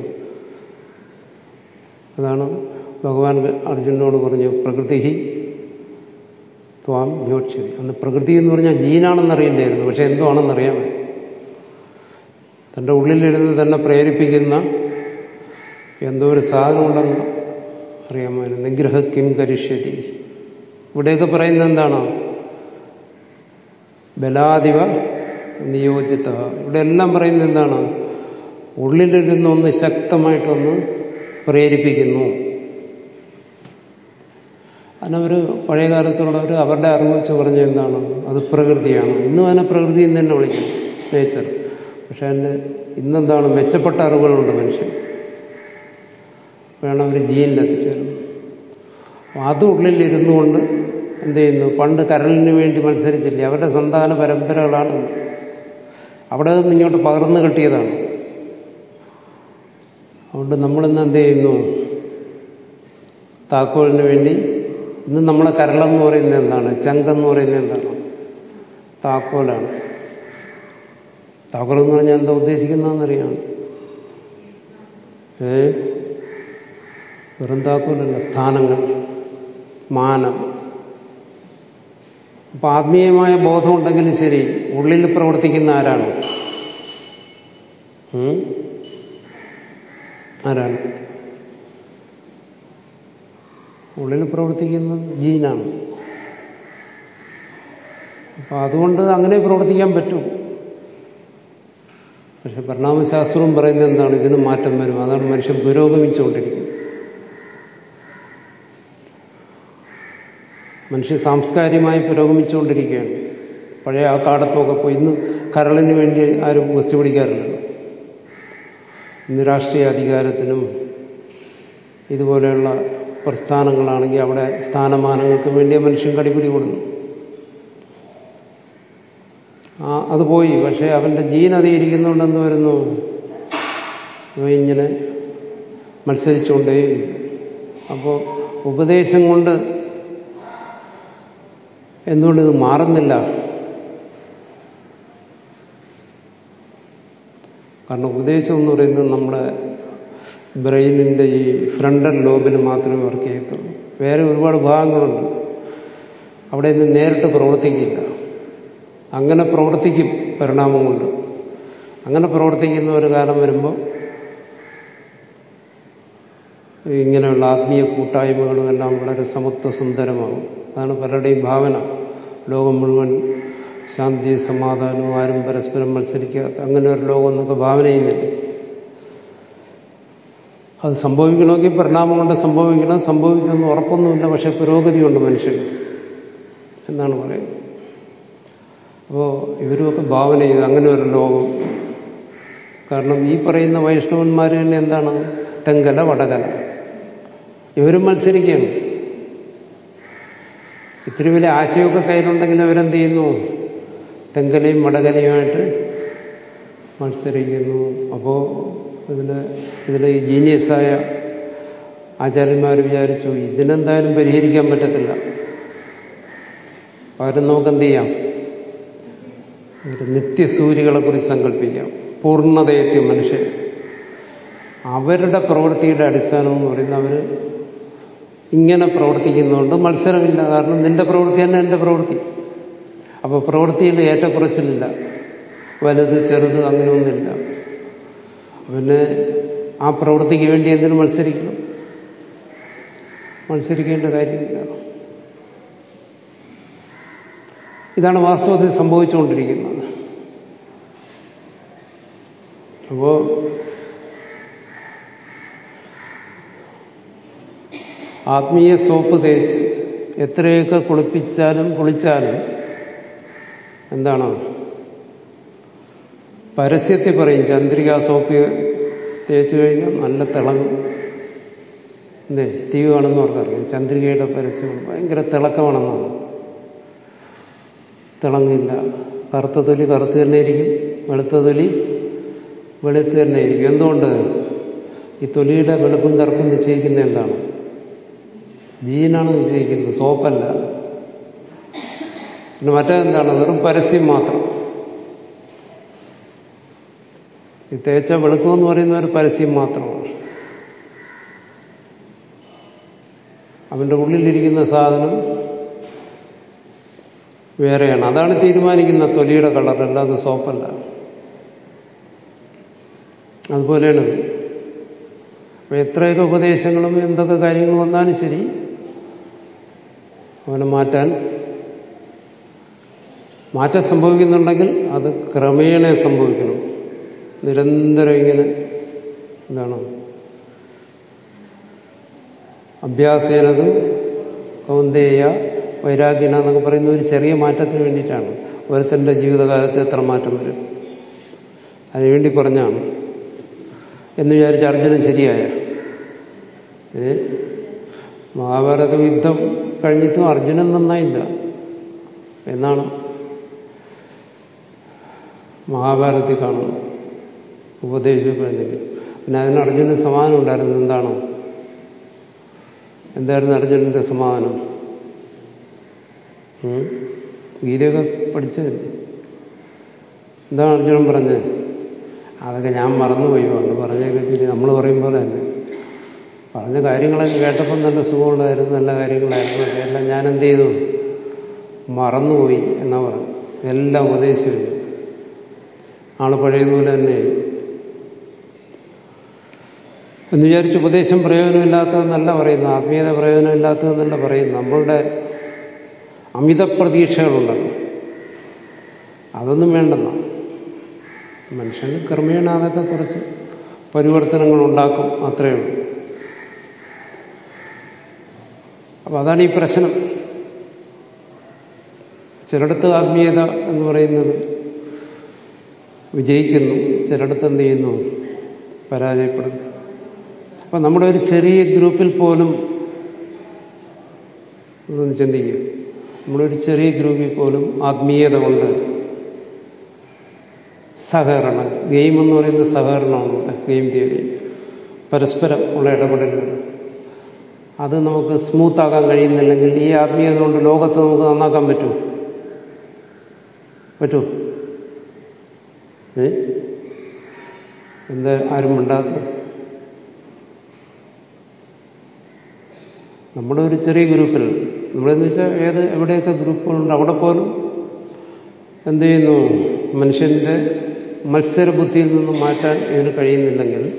അതാണ് ഭഗവാൻ അർജുനോട് പറഞ്ഞു പ്രകൃതി ത്വാം യോക്ഷതി അന്ന് പ്രകൃതി എന്ന് പറഞ്ഞാൽ ജീനാണെന്നറിയണ്ടായിരുന്നു പക്ഷെ എന്തോ ആണെന്നറിയാൻ തന്റെ ഉള്ളിലിരുന്ന് തന്നെ പ്രേരിപ്പിക്കുന്ന എന്തോ ഒരു സാധനമുണ്ടെന്ന് അറിയാമായിരുന്നു. നിഗ്രഹ കിം കരിഷ്യതി. ഇവിടെയൊക്കെ പറയുന്നത് എന്താണ്? ബലാദിവ നിയോജിത. ഇവിടെ എല്ലാം പറയുന്നത് എന്താണ്? ഉള്ളിലിരുന്ന് ഒന്ന് ശക്തമായിട്ടൊന്ന് പ്രേരിപ്പിക്കുന്നു. അതിനവർ പഴയ കാലത്തുള്ളവർ അവരുടെ അറിവ് വെച്ച് പറഞ്ഞ എന്താണ്? അത് പ്രകൃതിയാണ്. ഇന്നും അതിനെ പ്രകൃതി എന്ന് തന്നെ വിളിക്കും നേച്ചർ. പക്ഷെ അതിന്റെ ഇന്നെന്താണ്? മെച്ചപ്പെട്ട അറിവുകളുണ്ട് മനുഷ്യൻ. വേണം അവർ ജീനിലെത്തിച്ചേരുന്നു അത് ഉള്ളിലിരുന്നുകൊണ്ട് എന്ത് ചെയ്യുന്നു? പണ്ട് കരളിന് വേണ്ടി മത്സരിച്ചില്ലേ? അവരുടെ സന്താന പരമ്പരകളാണ്. അവിടെ നിന്ന് ഇങ്ങോട്ട് പകർന്നു കിട്ടിയതാണ്. അതുകൊണ്ട് നമ്മളിന്ന് എന്ത് ചെയ്യുന്നു? താക്കോലിന് വേണ്ടി ഇന്ന് നമ്മളെ കരളെന്ന് പറയുന്നത് എന്താണ്? ചങ്കെന്ന് പറയുന്നത് എന്താണ്? താക്കോലാണ്. താക്കോൽ എന്ന് പറഞ്ഞാൽ എന്താ ഉദ്ദേശിക്കുന്നതെന്നറിയാം ഏ? വെറും താക്കോലല്ല സ്ഥാനങ്ങൾ. മാനം. അപ്പൊ ആത്മീയമായ ബോധം ഉണ്ടെങ്കിലും ശരി ഉള്ളിൽ പ്രവർത്തിക്കുന്ന ആരാണ്? ആരാണ്? ഉള്ളിൽ പ്രവർത്തിക്കുന്ന ജീനാണ്. അപ്പൊ അതുകൊണ്ട് അങ്ങനെ പ്രവർത്തിക്കാൻ പറ്റും. പക്ഷെ പരിണാമശാസ്ത്രവും പറയുന്നത് എന്താണ്? ഇതിന് മാറ്റം വരും. അതാണ് മനുഷ്യൻ പുരോഗമിച്ചുകൊണ്ടിരിക്കുന്നത്. മനുഷ്യൻ സാംസ്കാരികമായി പുരോഗമിച്ചുകൊണ്ടിരിക്കുകയാണ്. പഴയ ആ കാടത്തൊക്കെ പോയി ഇന്ന് കരളിന് വേണ്ടി ആരും ഗുസ്തി പിടിക്കാറില്ല. ഇന്ന് രാഷ്ട്രീയ അധികാരത്തിനും ഇതുപോലെയുള്ള പ്രസ്ഥാനങ്ങളാണെങ്കിൽ അവിടെ സ്ഥാനമാനങ്ങൾക്ക് വേണ്ടിയ മനുഷ്യൻ കടിപിടി കൊടുക്കും ആ അത് പോയി. പക്ഷേ അവന്റെ ജീൻ അതിയിരിക്കുന്നുണ്ടെന്ന് വരുന്നു. ഇങ്ങനെ മത്സരിച്ചുകൊണ്ടേ അപ്പോൾ ഉപദേശം കൊണ്ട് എന്തുകൊണ്ട് ഇത് മാറുന്നില്ല? കാരണം ഉപദേശം എന്ന് പറയുന്നത് നമ്മുടെ ബ്രെയിനിന്റെ ഈ ഫ്രണ്ടൽ ലോബിൽ മാത്രമേ വർക്ക് ചെയ്യത്തുള്ളൂ. വേറെ ഒരുപാട് ഭാഗങ്ങളുണ്ട്. അവിടെ നിന്ന് നേരിട്ട് പ്രവർത്തിക്കില്ല. അങ്ങനെ പ്രവർത്തിക്കും പരിണാമം കൊണ്ട് അങ്ങനെ പ്രവർത്തിക്കുന്ന ഒരു കാലം വരുമ്പോൾ ഇങ്ങനെയുള്ള ആത്മീയ കൂട്ടായ്മകളും എല്ലാം വളരെ സമത്വസുന്ദരമാകും അതാണ് പലരുടെയും ഭാവന. ലോകം മുഴുവൻ ശാന്തി സമാധാനവും ആരും പരസ്പരം മത്സരിക്കാത്ത അങ്ങനെ ഒരു ലോകം എന്നൊക്കെ ഭാവന ചെയ്യുന്നില്ല അത് സംഭവിക്കണമെങ്കിൽ പരിണാമം കൊണ്ട് സംഭവിക്കണം. സംഭവിക്കുമെന്ന് ഉറപ്പൊന്നുമില്ല. പക്ഷെ പുരോഗതിയുണ്ട് മനുഷ്യൻ എന്നാണ് പറയുന്നത്. അപ്പോൾ ഇവരുമൊക്കെ ഭാവന ചെയ്ത് അങ്ങനെ ഒരു ലോകം. കാരണം ഈ പറയുന്ന വൈഷ്ണവന്മാർ തന്നെ എന്താണ്? തെങ്കല വടകല. ഇവരും മത്സരിക്കുകയാണ്. ഇത്തിരി വലിയ ആശയമൊക്കെ കയ്യിലുണ്ടെങ്കിൽ അവരെന്ത് ചെയ്യുന്നു? തെങ്കലയും വടകലയുമായിട്ട് മത്സരിക്കുന്നു. അപ്പോൾ ഇതിന് ഇതിലെ ഈ ജീനിയസായ ആചാര്യന്മാർ വിചാരിച്ചു ഇതിനെന്തായാലും പരിഹരിക്കാൻ പറ്റത്തില്ല. പകരം നമുക്ക് എന്ത് ചെയ്യാം? നിത്യസൂര്യകളെക്കുറിച്ച് നിത്യസൂര്യകളെ കുറിച്ച് സങ്കല്പിക്കാം. പൂർണതയെത്തിയ മനുഷ്യർ അവരുടെ പ്രവൃത്തിയുടെ അടിസ്ഥാനം എന്ന് പറയുന്നത് അവർ ഇങ്ങനെ പ്രവർത്തിക്കുന്നതുകൊണ്ട് മത്സരമില്ല. കാരണം നിന്റെ പ്രവൃത്തി തന്നെ എന്റെ പ്രവൃത്തി. അപ്പോൾ പ്രവൃത്തിയിൽ ഏറ്റക്കുറച്ചിലില്ല. വലുത് ചെറുത് അങ്ങനെയൊന്നുമില്ല പിന്നെ ആ പ്രവൃത്തിക്ക് വേണ്ടി എന്തിനു മത്സരിക്കണം? മത്സരിക്കേണ്ട കാര്യമില്ല. ഇതാണ് വാസ്തവത്തിൽ സംഭവിച്ചുകൊണ്ടിരിക്കുന്നത്. അപ്പോ ആത്മീയ സോപ്പ് തേച്ച് എത്രയൊക്കെ കുളിപ്പിച്ചാലും കുളിച്ചാലും എന്താണ്? പരസ്യത്തിൽ പറയും ചന്ദ്രിക സോപ്പ് തേച്ച് കഴിഞ്ഞാൽ നല്ല തിളങ്ങും. എന്തേ ടി വി കാണുന്നവർക്കറിയാം ചന്ദ്രികയുടെ പരസ്യം ഭയങ്കര തിളക്കമാണെന്നാണ്. തിളങ്ങില്ല. കറുത്ത തൊലി കറുത്ത് തന്നെ ഇരിക്കും. വെളുത്ത തൊലി വെളുത്ത് തന്നെ ഇരിക്കും. എന്തുകൊണ്ട്? ഈ തൊലിയുടെ വെളുപ്പും കറുപ്പും നിശ്ചയിക്കുന്ന എന്താണ്? ജീനാണ് നിശ്ചയിക്കുന്നത് സോപ്പല്ല. പിന്നെ മറ്റേതെന്താണ്? വെറും പരസ്യം മാത്രം. ഈ തേച്ച വെളുക്കുമെന്ന് പറയുന്ന ഒരു പരസ്യം മാത്രമാണ്. അവന്റെ ഉള്ളിലിരിക്കുന്ന സാധനം വേറെയാണ്. അതാണ് തീരുമാനിക്കുന്ന തൊലിയുടെ കളർ അല്ലാതെ സോപ്പല്ല. അതുപോലെയാണ് എത്രയൊക്കെ ഉപദേശങ്ങളും എന്തൊക്കെ കാര്യങ്ങൾ വന്നാലും ശരി അവനെ മാറ്റാൻ മാറ്റം സംഭവിക്കുന്നുണ്ടെങ്കിൽ അത് ക്രമേണ സംഭവിക്കണം. നിരന്തരം ഇങ്ങനെ എന്താണ് അഭ്യാസേനതും കൗന്ദേയ വൈരാഗ്യന എന്നൊക്കെ പറയുന്ന ഒരു ചെറിയ മാറ്റത്തിന് വേണ്ടിയിട്ടാണ്. ഒരുത്തന്റെ ജീവിതകാലത്ത് എത്ര മാറ്റം വരും. അതിനുവേണ്ടി പറഞ്ഞാണ്. എന്ന് വിചാരിച്ച അർജുനൻ ശരിയായ. മഹാഭാരത യുദ്ധം കഴിഞ്ഞിട്ടും അർജുനൻ നന്നായില്ല. എന്നാണ് മഹാഭാരതത്തിൽ കാണുന്നത്. ഉപദേശം കഴിഞ്ഞെങ്കിൽ പിന്നെ അതിന് അർജുനന് സമാധാനം ഉണ്ടായിരുന്നു. എന്താണോ? എന്തായിരുന്നു അർജുനന്റെ സമാധാനം? ഗീതയൊക്കെ പഠിച്ചതല്ലേ എന്താണ് അർജുനൻ പറഞ്ഞത് അതൊക്കെ ഞാൻ മറന്നുപോയി. പണ്ട് പറഞ്ഞൊക്കെ ശരി. നമ്മൾ പറയും പോലെ തന്നെ. പറഞ്ഞ കാര്യങ്ങളൊക്കെ കേട്ടപ്പം നല്ല സുഖമുള്ളതായിരുന്നു നല്ല കാര്യങ്ങളായിരുന്നു. എല്ലാം ഞാൻ എന്ത് ചെയ്തു മറന്നുപോയി എന്നാ പറഞ്ഞു എല്ലാം ഉപദേശിച്ചു ആൾ പഴയതുപോലെ തന്നെ എന്ന് വിചാരിച്ച് ഉപദേശം പ്രയോജനമില്ലാത്തതെന്നല്ല പറയുന്നു ആത്മീയത പ്രയോജനമില്ലാത്തതെന്നല്ല പറയുന്നു നമ്മളുടെ അമിത പ്രതീക്ഷകളുണ്ടല്ലോ അതൊന്നും വേണ്ടെന്ന. മനുഷ്യന് ക്രമേണ അതൊക്കെ കുറച്ച് പരിവർത്തനങ്ങൾ ഉണ്ടാക്കും അത്രയേ ഉള്ളൂ. അപ്പൊ അതാണ് ഈ പ്രശ്നം. ചിലയിടത്ത് ആത്മീയത എന്ന് പറയുന്നത് വിജയിക്കുന്നു ചിലയിടത്ത് എന്ത് ചെയ്യുന്നു? പരാജയപ്പെടുന്നു. അപ്പൊ നമ്മുടെ ഒരു ചെറിയ ഗ്രൂപ്പിൽ പോലും ഒന്ന് ചിന്തിക്കുക. നമ്മുടെ ഒരു ചെറിയ ഗ്രൂപ്പിൽ പോലും ആത്മീയത കൊണ്ട് സഹകരണം ഗെയിം എന്ന് പറയുന്നത് സഹകരണമാണ് ഗെയിം തിയറി. പരസ്പരം ഉള്ള ഇടപെടലുകൾ. അത് നമുക്ക് സ്മൂത്ത് സ്മൂത്താക്കാൻ കഴിയുന്നില്ലെങ്കിൽ ഈ ആത്മീയത കൊണ്ട് ലോകത്ത് നമുക്ക് നന്നാക്കാൻ പറ്റൂ. പറ്റൂ. ഏ? എന്താ ആരും ഉണ്ടാകും നമ്മുടെ ഒരു ചെറിയ ഗ്രൂപ്പിൽ നമ്മളെന്ന് വെച്ചാൽ ഏത് എവിടെയൊക്കെ ഗ്രൂപ്പുകളുണ്ട് അവിടെ പോലും എന്ത് ചെയ്യുന്നു? മനുഷ്യന്റെ മത്സരബുദ്ധിയിൽ നിന്ന് മാറ്റാൻ ഇതിന് കഴിയുന്നില്ലെങ്കിൽ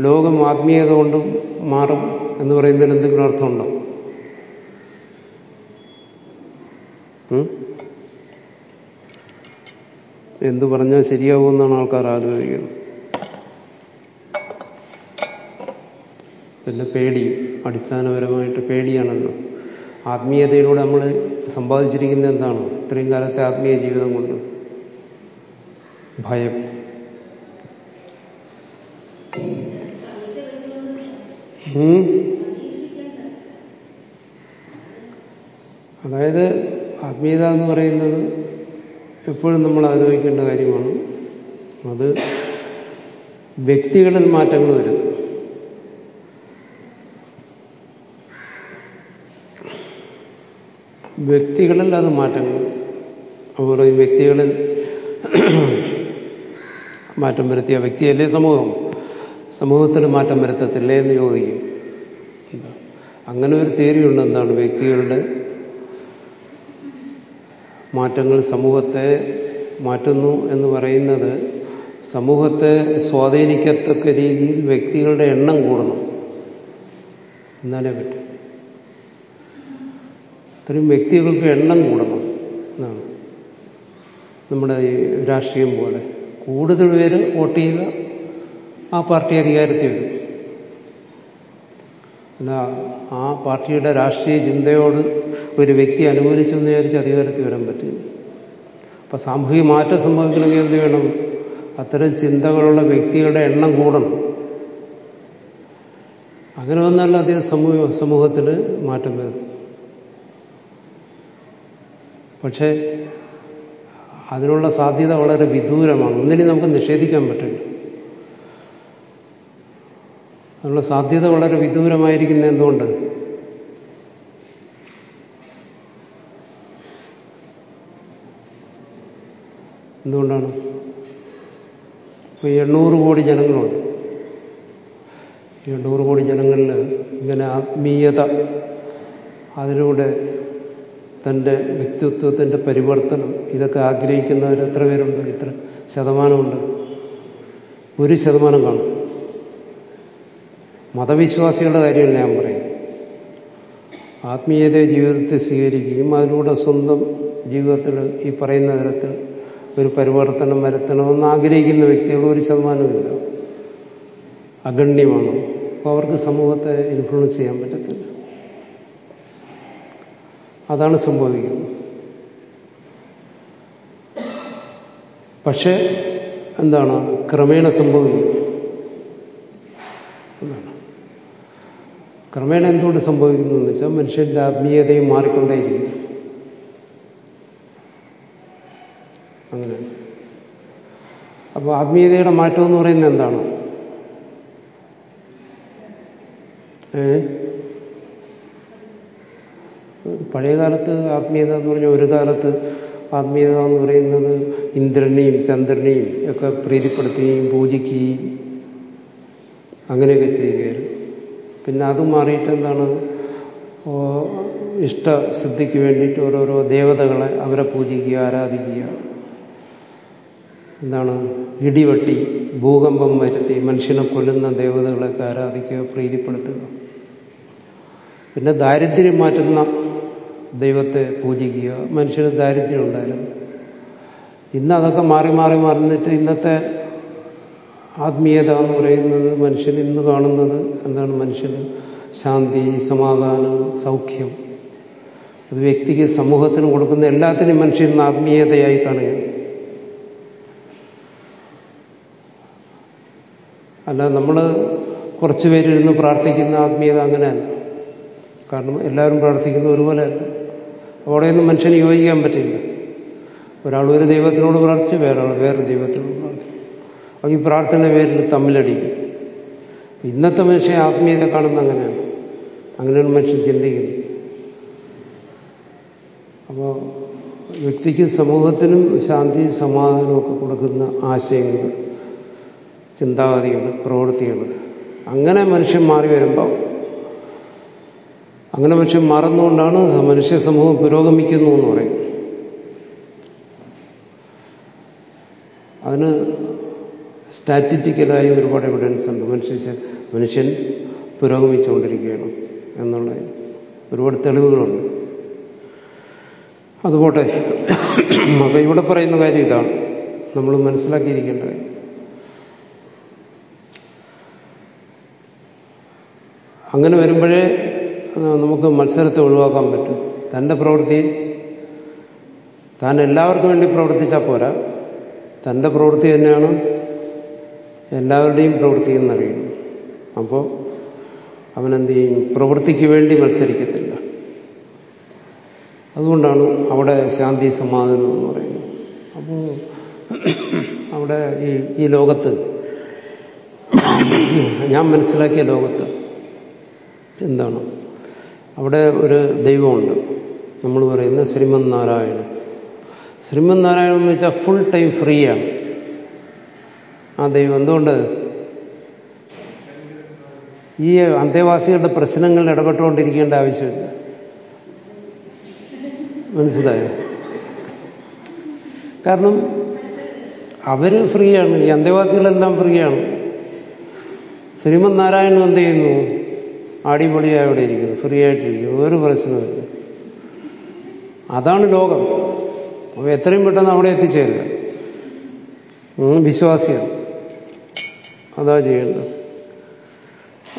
ലോകം ആത്മീയത കൊണ്ട് മാറും. എന്ന് പറയുമ്പോൾ എന്തെങ്കിലും അർത്ഥമുണ്ടോ? എന്തു പറഞ്ഞാൽ ശരിയാവുമെന്നാണ് ആൾക്കാർ ആലോചിക്കുന്നത്. പിന്നെ പേടി അടിസ്ഥാനപരമായിട്ട് പേടിയാണല്ലോ. ആത്മീയതയിലൂടെ നമ്മൾ സമ്പാദിച്ചിരിക്കുന്നത് എന്താണ്? ഇത്രയും കാലത്തെ ആത്മീയ ജീവിതം കൊണ്ട്. ഭയം. അതായത് ആത്മീയത എന്ന് പറയുന്നത് എപ്പോഴും നമ്മൾ ആലോചിക്കേണ്ട കാര്യമാണ്. അത് വ്യക്തികളിൽ മാറ്റങ്ങൾ വരും വ്യക്തികളിൽ അത് മാറ്റങ്ങൾ ഈ വ്യക്തികളിൽ മാറ്റം വരുത്തിയ വ്യക്തിയല്ലേ സമൂഹം? സമൂഹത്തിൽ മാറ്റം വരുത്തത്തില്ലേ എന്ന് ചോദിക്കും. അങ്ങനെ ഒരു തിയറിയുണ്ട് എന്താണ് വ്യക്തികളുടെ മാറ്റങ്ങൾ സമൂഹത്തെ മാറ്റുന്നു എന്ന് പറയുന്നത് സമൂഹത്തെ സ്വാധീനിക്കത്തക്ക രീതിയിൽ വ്യക്തികളുടെ എണ്ണം കൂടണം എന്നാലേ പറ്റും. ഇത്രയും വ്യക്തികൾക്ക് എണ്ണം കൂടണം എന്നാണ് നമ്മുടെ ഈ രാഷ്ട്രീയം പോലെ. കൂടുതൽ പേര് വോട്ട് ചെയ്ത ആ പാർട്ടി അധികാരത്തിൽ വരും. അല്ല ആ പാർട്ടിയുടെ രാഷ്ട്രീയ ചിന്തയോട് ഒരു വ്യക്തി അനുകൂലിച്ചു എന്ന് വിചാരിച്ച് അധികാരത്തിൽ വരാൻ പറ്റില്ല. അപ്പൊ സാമൂഹിക മാറ്റം സംഭവിക്കണമെങ്കിൽ എന്ത് വേണം അത്തരം ചിന്തകളുള്ള വ്യക്തികളുടെ എണ്ണം കൂടണം. അങ്ങനെ വന്നാൽ അതേ സമൂഹ സമൂഹത്തിൽ മാറ്റം വരുത്തും. പക്ഷേ അതിനുള്ള സാധ്യത വളരെ വിദൂരമാണ്. ഒന്നിനെ നമുക്ക് നിഷേധിക്കാൻ പറ്റില്ല. അതിനുള്ള സാധ്യത വളരെ വിദൂരമായിരിക്കുന്ന എന്തുകൊണ്ട്? എന്തുകൊണ്ടാണ്? ഇപ്പൊ എണ്ണൂറ് കോടി ജനങ്ങളുണ്ട്. എണ്ണൂറ് കോടി ജനങ്ങളിൽ ഇങ്ങനെ ആത്മീയത അതിലൂടെ തന്റെ വ്യക്തിത്വത്തിന്റെ പരിവർത്തനം ഇതൊക്കെ ആഗ്രഹിക്കുന്നവർ എത്ര പേരുണ്ട്? ഇത്ര ശതമാനമുണ്ട്? ഒരു ശതമാനം കാണും. മതവിശ്വാസികളുടെ കാര്യമല്ല ഞാൻ പറയുന്നത്. ആത്മീയതയെ ജീവിതത്തെ സ്വീകരിക്കുകയും അതിലൂടെ സ്വന്തം ജീവിതത്തിൽ ഈ പറയുന്ന തരത്തിൽ ഒരു പരിവർത്തനം വരുത്തണമെന്ന് ആഗ്രഹിക്കുന്ന വ്യക്തികൾ ഒരു ശതമാനമില്ല. അഗണ്യമാണ്. അപ്പോൾ അവർക്ക് സമൂഹത്തെ ഇൻഫ്ലുവൻസ് ചെയ്യാൻ പറ്റത്തില്ല. അതാണ് സംഭവിക്കുന്നത്. പക്ഷേ എന്താണ്? ക്രമേണ എന്താണ് ക്രമേണ എന്തുകൊണ്ട് സംഭവിക്കുന്നു എന്ന് വെച്ചാൽ മനുഷ്യന്റെ ആത്മീയതയും മാറിക്കൊണ്ടേയിരിക്കും അങ്ങനെ. അപ്പോൾ ആത്മീയതയുടെ മാറ്റം എന്ന് പറയുന്നത് എന്താണ്? ഏ? പഴയകാലത്ത് ആത്മീയത എന്ന് പറഞ്ഞ ഒരു കാലത്ത് ആത്മീയത എന്ന് പറയുന്നത് ഇന്ദ്രനെയും ചന്ദ്രനെയും ഒക്കെ പ്രീതിപ്പെടുത്തുകയും പൂജിക്കുകയും അങ്ങനെയൊക്കെ ചെയ്യുകയായിരുന്നു. പിന്നെ അത് മാറിയിട്ട് എന്താണ്? ഇഷ്ടസിദ്ധിക്ക് വേണ്ടിയിട്ട് ഓരോരോ ദേവതകളെ അവരെ പൂജിക്കുക ആരാധിക്കുക. എന്താണ് ഇടിവെട്ടി ഭൂകമ്പം വരുത്തി മനുഷ്യനെ കൊല്ലുന്ന ദേവതകളെയൊക്കെ ആരാധിക്കുക പ്രീതിപ്പെടുത്തുക. പിന്നെ ദാരിദ്ര്യം മാറ്റുന്ന ദൈവത്തെ പൂജിക്കുക. മനുഷ്യന് ദാരിദ്ര്യം ഉണ്ടായിരുന്നു ഇന്ന് അതൊക്കെ മാറി മാറി മറിഞ്ഞിട്ട് ഇന്നത്തെ ആത്മീയത എന്ന് പറയുന്നത് മനുഷ്യൻ ഇന്ന് കാണുന്നത് എന്താണ്? മനുഷ്യന് ശാന്തി സമാധാനം സൗഖ്യം. അത് വ്യക്തിക്ക് സമൂഹത്തിന് കൊടുക്കുന്ന എല്ലാത്തിനും മനുഷ്യൻ ആത്മീയതയായി കാണുകയാണ്. അല്ല നമ്മൾ കുറച്ച് പേരിരുന്ന് പ്രാർത്ഥിക്കുന്ന ആത്മീയത അങ്ങനെയല്ല കാരണം എല്ലാവരും പ്രാർത്ഥിക്കുന്നത് ഒരുപോലെ അല്ല. അവിടെയൊന്നും മനുഷ്യന് യോജിക്കാൻ പറ്റില്ല. ഒരാൾ ഒരു ദൈവത്തിനോട് പ്രാർത്ഥിച്ചു വേറൊരാൾ വേറെ ദൈവത്തിനോട് പ്രാർത്ഥിച്ചു. അപ്പോൾ ഈ പ്രാർത്ഥന പേരിൽ തമ്മിലടിക്കും. ഇന്നത്തെ മനുഷ്യൻ ആത്മീയത കാണുന്ന അങ്ങനെയാണ്. അങ്ങനെയാണ് മനുഷ്യൻ ചിന്തിക്കുന്നത്. അപ്പോൾ വ്യക്തിക്കും സമൂഹത്തിനും ശാന്തി സമാധാനമൊക്കെ കൊടുക്കുന്ന ആശയങ്ങൾ ചിന്താഗതികൾ പ്രവൃത്തികൾ അങ്ങനെ മനുഷ്യൻ മാറി വരുമ്പോൾ അങ്ങനെ മനുഷ്യൻ മാറുന്നുകൊണ്ടാണ് മനുഷ്യ സമൂഹം പുരോഗമിക്കുന്നു എന്ന് പറയും അതിന് സ്റ്റാറ്റിറ്റിക്കലായി ഒരുപാട് എവിഡൻസ് ഉണ്ട്. മനുഷ്യ മനുഷ്യൻ പുരോഗമിച്ചുകൊണ്ടിരിക്കുകയാണ് എന്നുള്ള ഒരുപാട് തെളിവുകളുണ്ട്. അതുപോട്ടെ അപ്പൊ ഇവിടെ പറയുന്ന കാര്യം ഇതാണ്. നമ്മൾ മനസ്സിലാക്കിയിരിക്കേണ്ട കാര്യം. അങ്ങനെ വരുമ്പോഴേ നമുക്ക് മത്സരത്തെ ഒഴിവാക്കാൻ പറ്റും. തന്റെ പ്രവൃത്തി താൻ എല്ലാവർക്കും വേണ്ടി പ്രവർത്തിച്ചാൽ പോരാ. തന്റെ പ്രവൃത്തി തന്നെയാണ് എല്ലാവരുടെയും പ്രവൃത്തി എന്നറിയും. അപ്പോൾ അവനെന്ത് ചെയ്യും? പ്രവൃത്തിക്ക് വേണ്ടി മത്സരിക്കത്തില്ല. അതുകൊണ്ടാണ് അവിടെ ശാന്തി സമാധാനം എന്ന് പറയുന്നത്. അപ്പോൾ അവിടെ ഈ ഈ ലോകത്ത് ഞാൻ മനസ്സിലാക്കിയ ലോകത്ത് എന്താണ്? അവിടെ ഒരു ദൈവമുണ്ട്. നമ്മൾ പറയുന്ന ശ്രീമൻ നാരായണൻ ശ്രീമൻ നാരായണൻ എന്ന് വെച്ചാൽ ഫുൾ ടൈം ഫ്രീയാണ് ആ ദൈവം എന്തുകൊണ്ട്? ഈ അന്തേവാസികളുടെ പ്രശ്നങ്ങളിൽ ഇടപെട്ടുകൊണ്ടിരിക്കേണ്ട ആവശ്യമില്ല. മനസ്സിലായോ? കാരണം അവർ ഫ്രീയാണ് ഈ അന്തേവാസികളെല്ലാം ഫ്രീയാണ് ശ്രീമൻ നാരായണൻ എന്ത് ചെയ്യുന്നു? ആടിപൊളിയായി അവിടെ ഇരിക്കുന്നു. ഫ്രീ ആയിട്ടിരിക്കുന്നു. ഒരു പ്രശ്നമില്ല അതാണ് ലോകം. അപ്പോൾ എത്രയും പെട്ടെന്ന് അവിടെ എത്തിച്ചേരുക. വിശ്വാസിയാണ് അതാ ചെയ്യേണ്ടത്.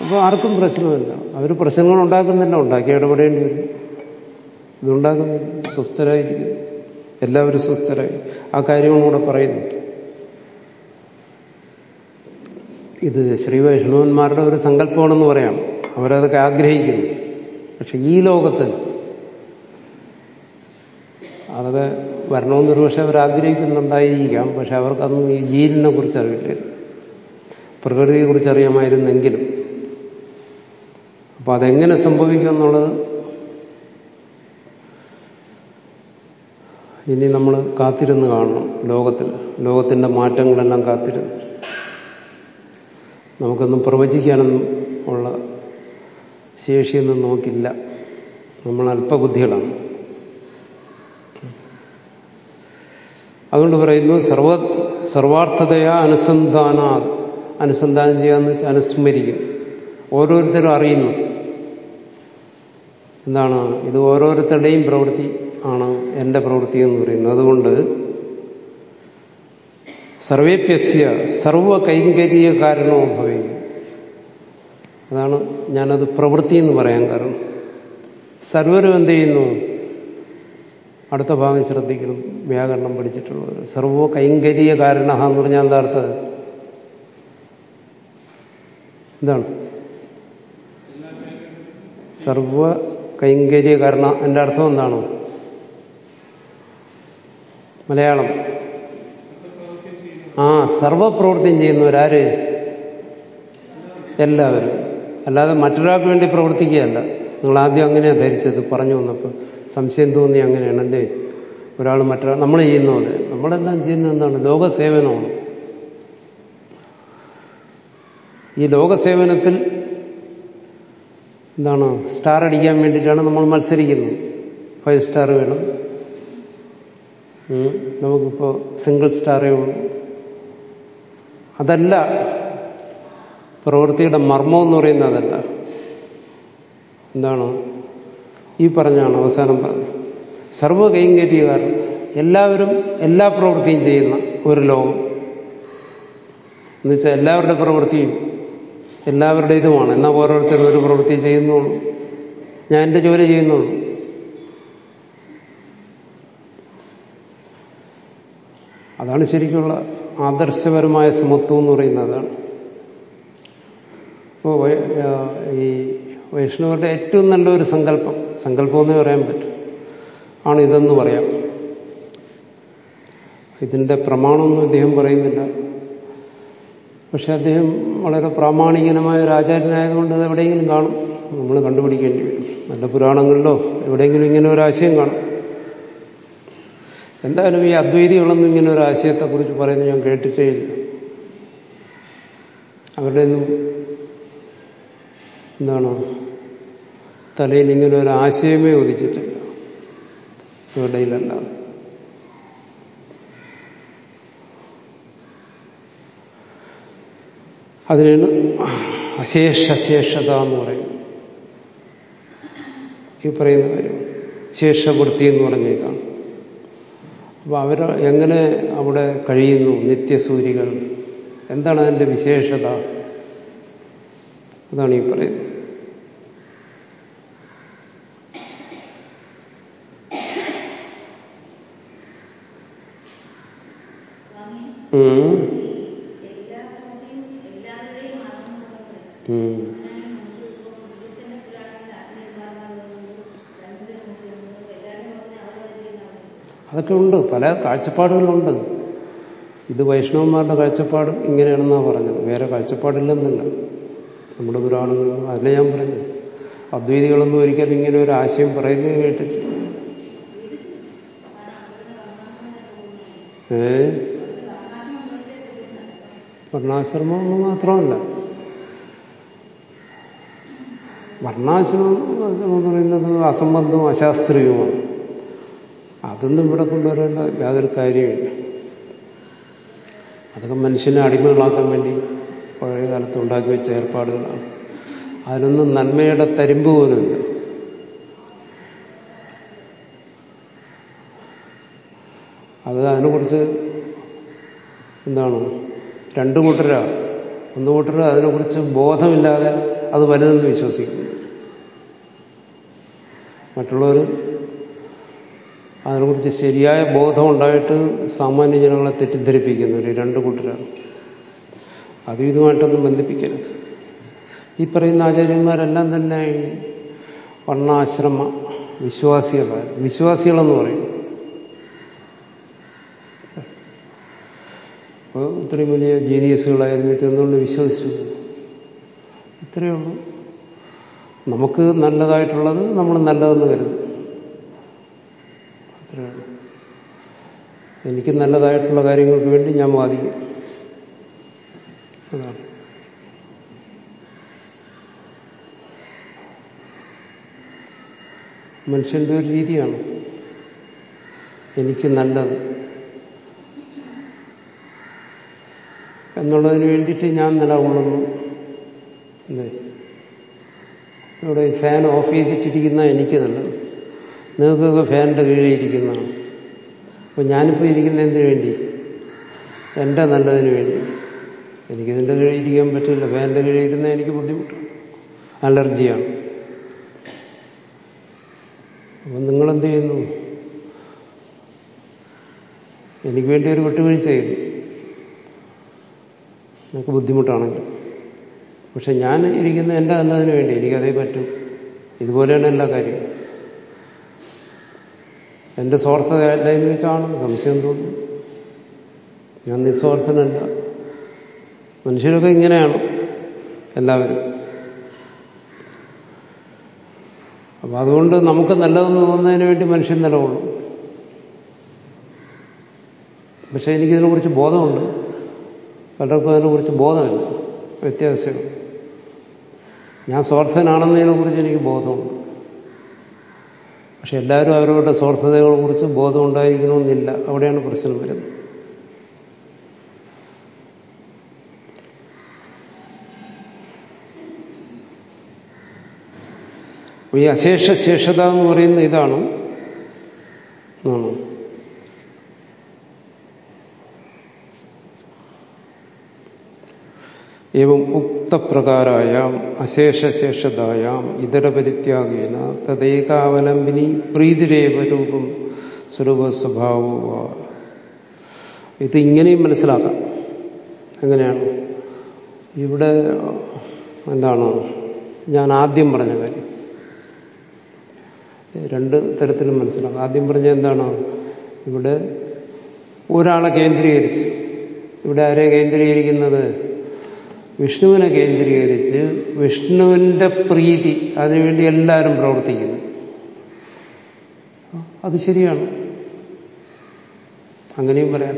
അപ്പോൾ ആർക്കും പ്രശ്നമില്ല. അവർ പ്രശ്നങ്ങൾ ഉണ്ടാക്കുന്നില്ല. ഉണ്ടാക്കി ഇടപെടേണ്ടി വരും. ഇതുണ്ടാക്കുന്നില്ല സ്വസ്ഥരായിരിക്കും. എല്ലാവരും സ്വസ്ഥരായി. ആ കാര്യവും കൂടെ പറയുന്നു. ഇത് ശ്രീ വൈഷ്ണവന്മാരുടെ ഒരു സങ്കല്പമാണെന്ന് പറയാം. അവരതൊക്കെ ആഗ്രഹിക്കുന്നു. പക്ഷെ ഈ ലോകത്ത് അതൊക്കെ വരണമെന്നൊരു ഒരുപക്ഷെ അവരാഗ്രഹിക്കുന്നുണ്ടായിരിക്കാം പക്ഷെ അവർക്കന്ന് ഈ ജീലിനെ കുറിച്ച് അറിയില്ലായിരുന്നു പ്രകൃതിയെക്കുറിച്ച് അറിയാമായിരുന്നെങ്കിലും അപ്പൊ അതെങ്ങനെ സംഭവിക്കും എന്നുള്ളത് ഇനി നമ്മൾ കാത്തിരുന്ന് കാണണം ലോകത്തിൽ. ലോകത്തിന്റെ മാറ്റങ്ങളെല്ലാം കാത്തിരുന്ന്. നമുക്കൊന്നും പ്രവചിക്കാനൊന്നും ഉള്ള ശേഷിയൊന്നും നോക്കില്ല നമ്മൾ അല്പബുദ്ധികളാണ്. അതുകൊണ്ട് പറയുന്നു സർവ സർവാർത്ഥതയാ അനുസന്ധാന അനുസന്ധാനം ചെയ്യാന്ന് വെച്ചാൽ അനുസ്മരിക്കും. ഓരോരുത്തരും അറിയുന്നു. എന്താണ്? ഇത് ഓരോരുത്തരുടെയും പ്രവൃത്തി ആണ് എന്റെ പ്രവൃത്തി എന്ന് പറയുന്നത്. അതുകൊണ്ട് സർവേപ്യസ്യ സർവ കൈങ്കര്യ ഭവിക്കും അതാണ് ഞാനത് പ്രവൃത്തി എന്ന് പറയാൻ കാരണം. സർവരും എന്ത് ചെയ്യുന്നു? അടുത്ത ഭാഗം ശ്രദ്ധിക്കണം. വ്യാകരണം പഠിച്ചിട്ടുള്ളവർ. സർവോ കൈങ്കര്യ കാരണ എന്ന് പറഞ്ഞാൽ എന്താ അർത്ഥം? എന്താണ്? സർവ കൈങ്കര്യ കാരണ എന്റെ അർത്ഥം എന്താണ്? മലയാളം. ആ സർവപ്രവൃത്തിയും ചെയ്യുന്നവരാര്? എല്ലാവരും. അല്ലാതെ മറ്റൊരാൾക്ക് വേണ്ടി പ്രവർത്തിക്കുകയല്ല. നിങ്ങൾ ആദ്യം അങ്ങനെയാണ് ധരിച്ചത്. പറഞ്ഞു വന്നപ്പോൾ സംശയം തോന്നി അങ്ങനെയാണല്ലേ ഒരാൾ മറ്റൊരാൾ നമ്മൾ ചെയ്യുന്ന പോലെ. നമ്മളെല്ലാം ചെയ്യുന്നത് എന്താണ്? ലോകസേവനമാണ്. ഈ ലോകസേവനത്തിൽ എന്താണ്? സ്റ്റാർ അടിക്കാൻ വേണ്ടിയിട്ടാണ് നമ്മൾ മത്സരിക്കുന്നത്. ഫൈവ് സ്റ്റാർ വേണം. നമുക്കിപ്പോൾ സിംഗിൾ സ്റ്റാറേ ഉള്ളൂ. അതല്ല പ്രവൃത്തിയുടെ മർമ്മം എന്ന് പറയുന്നത് അതല്ല. എന്താണ്? ഈ പറഞ്ഞാണ് അവസാനം പറഞ്ഞത്. സർവ കൈങ്കര്യകാരൻ എല്ലാവരും എല്ലാ പ്രവൃത്തിയും ചെയ്യുന്ന ഒരു ലോകം. എന്നുവെച്ചാൽ എല്ലാവരുടെ പ്രവൃത്തിയും എല്ലാവരുടെ ഇതുമാണ്. എന്നാൽ ഓരോരുത്തരും ഒരു പ്രവൃത്തി ചെയ്യുന്നുള്ളൂ. ഞാൻ എന്റെ ജോലി ചെയ്യുന്നുള്ളൂ. അതാണ് ശരിക്കുള്ള ആദർശപരമായ സമത്വം എന്ന് പറയുന്നത് അതാണ്. ഈ വൈഷ്ണവരുടെ ഏറ്റവും നല്ലൊരു സങ്കല്പം സങ്കല്പം എന്ന് പറയാൻ പറ്റും. ആണ് ഇതെന്ന് പറയാം. ഇതിന്റെ പ്രമാണമൊന്നും അദ്ദേഹം പറയുന്നില്ല. പക്ഷെ അദ്ദേഹം വളരെ പ്രാമാണികനമായ ഒരു ആചാര്യനായതുകൊണ്ട് അത് എവിടെയെങ്കിലും കാണും. നമ്മൾ കണ്ടുപിടിക്കേണ്ടി വരും. നല്ല പുരാണങ്ങളിലോ എവിടെയെങ്കിലും ഇങ്ങനെ ഒരു ആശയം കാണും. എന്തായാലും ഈ അദ്വൈതികളൊന്നും ഇങ്ങനെ ഒരു ആശയത്തെക്കുറിച്ച് പറയുന്നത് ഞാൻ കേട്ടിട്ടേ ഇല്ല. അവരുടെ ഒന്നും എന്താണ്? തലയിൽ ഇങ്ങനെ ഒരു ആശയമേ ഉദിച്ചിട്ടില്ല. ഇവിടെയിലല്ലാതെ അതിനാണ് അശേഷശേഷത എന്ന് പറയും ഈ പറയുന്ന കാര്യം. ശേഷവൃത്തി എന്ന് പറഞ്ഞ ഇതാണ്. അപ്പൊ അവർ എങ്ങനെ അവിടെ കഴിയുന്നു? നിത്യസൂരികൾ. എന്താണ് അതിന്റെ വിശേഷത? അതാണ് ഈ പറയുന്നത്. അതൊക്കെ ഉണ്ട്. പല കാഴ്ചപ്പാടുകളുണ്ട്. ഇത് വൈഷ്ണവന്മാരുടെ കാഴ്ചപ്പാട് ഇങ്ങനെയാണെന്നാണ് പറഞ്ഞത്. വേറെ കാഴ്ചപ്പാടില്ലെന്നല്ല. നമ്മുടെ പുരാണങ്ങളിൽ അതിനെ ഞാൻ പറഞ്ഞു അദ്വൈതികളൊന്നും ഒരിക്കലും ഇങ്ങനെ ഒരു ആശയം പറയുന്നത് കേട്ടിട്ടില്ല. ഏ? വർണാശ്രമം എന്ന് മാത്രമല്ല. വർണാശ്രമം എന്ന് പറയുന്നത് അസംബന്ധവും അശാസ്ത്രീയവുമാണ്. അതൊന്നും ഇവിടെ കൊണ്ടുവരേണ്ട യാതൊരു കാര്യമില്ല അതൊക്കെ മനുഷ്യനെ അടിമകളാക്കാൻ വേണ്ടി പഴയ കാലത്ത് ഉണ്ടാക്കി വെച്ച ഏർപ്പാടുകളാണ്. അതിനൊന്നും നന്മയുടെ തരിമ്പ് പോലുമില്ല. അത് അതിനെക്കുറിച്ച് എന്താണ് രണ്ടു കൂട്ടരാ. ഒന്ന് കൂട്ടർ അതിനെക്കുറിച്ച് ബോധമില്ലാതെ അത് വലുതെന്ന് വിശ്വസിക്കുന്നു. മറ്റുള്ളവർ അതിനെക്കുറിച്ച് ശരിയായ ബോധം ഉണ്ടായിട്ട് സാമാന്യ ജനങ്ങളെ തെറ്റിദ്ധരിപ്പിക്കുന്നവർ രണ്ടു കൂട്ടരാണ് അതും ഇതുമായിട്ടൊന്നും ബന്ധിപ്പിക്കരുത്. ഈ പറയുന്ന ആചാര്യന്മാരെല്ലാം തന്നെ വർണാശ്രമ വിശ്വാസികളാണ്. വിശ്വാസികളെന്ന് പറയും. അപ്പോൾ ഇത്രയും വലിയ ജീനിയസുകളായിരുന്നിട്ട് എന്തുകൊണ്ട് വിശ്വസിച്ചു? ഇത്രയേ ഉള്ളൂ. നമുക്ക് നല്ലതായിട്ടുള്ളത് നമ്മൾ നല്ലതെന്ന് കരുതും. അത്രയേ ഉള്ളൂ. എനിക്ക് നല്ലതായിട്ടുള്ള കാര്യങ്ങൾക്ക് വേണ്ടി ഞാൻ വാദിക്കും. അതാണ്. മനുഷ്യന്റെ ഒരു രീതിയാണ്. എനിക്ക് നല്ലത്. എന്നുള്ളതിന് വേണ്ടിയിട്ട് ഞാൻ നിലകൊള്ളുന്നു അല്ലേ? ഇവിടെ ഫാൻ ഓഫ് ചെയ്തിട്ടിരിക്കുന്ന എനിക്ക് നല്ലത് നിങ്ങൾക്കൊക്കെ ഫാനിന്റെ കീഴിൽ ഇരിക്കുന്നതാണ്. അപ്പോൾ ഞാനിപ്പോൾ ഇരിക്കുന്ന എന്തിനു വേണ്ടി? എന്റെ നല്ലതിന് വേണ്ടി. എനിക്കിതിന്റെ കീഴിൽ ഇരിക്കാൻ പറ്റില്ല. ഫാനിന്റെ കീഴിൽ ഇരുന്നാൽ എനിക്ക് ബുദ്ധിമുട്ടാണ്. അലർജിയാണ്. അപ്പം നിങ്ങളെന്ത് ചെയ്യുന്നു? എനിക്ക് വേണ്ടി ഒരു വിട്ടുവീഴ്ച ചെയ്തു എനിക്ക് ബുദ്ധിമുട്ടാണെങ്കിൽ പക്ഷെ ഞാൻ ഇരിക്കുന്ന എന്റെ നല്ലതിന് വേണ്ടി എനിക്കതേ പറ്റും. ഇതുപോലെയാണ് എല്ലാ കാര്യവും. എന്റെ സ്വാർത്ഥത എന്ന് വെച്ചാണ് സംശയം തോന്നുന്നു ഞാൻ നിസ്വാർത്ഥനല്ല. മനുഷ്യരൊക്കെ ഇങ്ങനെയാണ് എല്ലാവരും. അപ്പം അതുകൊണ്ട് നമുക്ക് നല്ലതെന്ന് തോന്നുന്നതിന് വേണ്ടി മനുഷ്യൻ നിലകൊള്ളും. പക്ഷെ എനിക്കിതിനെക്കുറിച്ച് ബോധമുണ്ട്. പലർക്കും അതിനെക്കുറിച്ച് ബോധമില്ല. വ്യത്യാസങ്ങൾ ഞാൻ സ്വാർത്ഥനാണെന്നതിനെക്കുറിച്ച് എനിക്ക് ബോധമുണ്ട്. പക്ഷെ എല്ലാവരും അവരവരുടെ സ്വാർത്ഥതകളെക്കുറിച്ച് ബോധം ഉണ്ടായിരിക്കണമെന്നില്ല അവിടെയാണ് പ്രശ്നം വരുന്നത്. ഈ അശേഷ ശേഷത എന്ന് പറയുന്ന ഇതാണ്. ആണോ ഏവം ഉക്തപ്രകാരായാം അശേഷശേഷതായാം ഇതരപരിത്യാഗേന തദ്ദേകാവലംബിനി പ്രീതിരേവ രൂപം സ്വരൂപ സ്വഭാവ ഇത് ഇങ്ങനെയും മനസ്സിലാക്കാം. എങ്ങനെയാണ് ഇവിടെ എന്താണ്? ഞാൻ ആദ്യം പറഞ്ഞ കാര്യം. രണ്ട് തരത്തിലും മനസ്സിലാക്കാം. ആദ്യം പറഞ്ഞ എന്താണ്? ഇവിടെ ഒരാളെ കേന്ദ്രീകരിച്ച്. ഇവിടെ ആരെ കേന്ദ്രീകരിക്കുന്നത്? വിഷ്ണുവിനെ കേന്ദ്രീകരിച്ച് വിഷ്ണുവിന്റെ പ്രീതി അതിനുവേണ്ടി എല്ലാവരും പ്രവർത്തിക്കുന്നു. അത് ശരിയാണ്. അങ്ങനെയും പറയാം.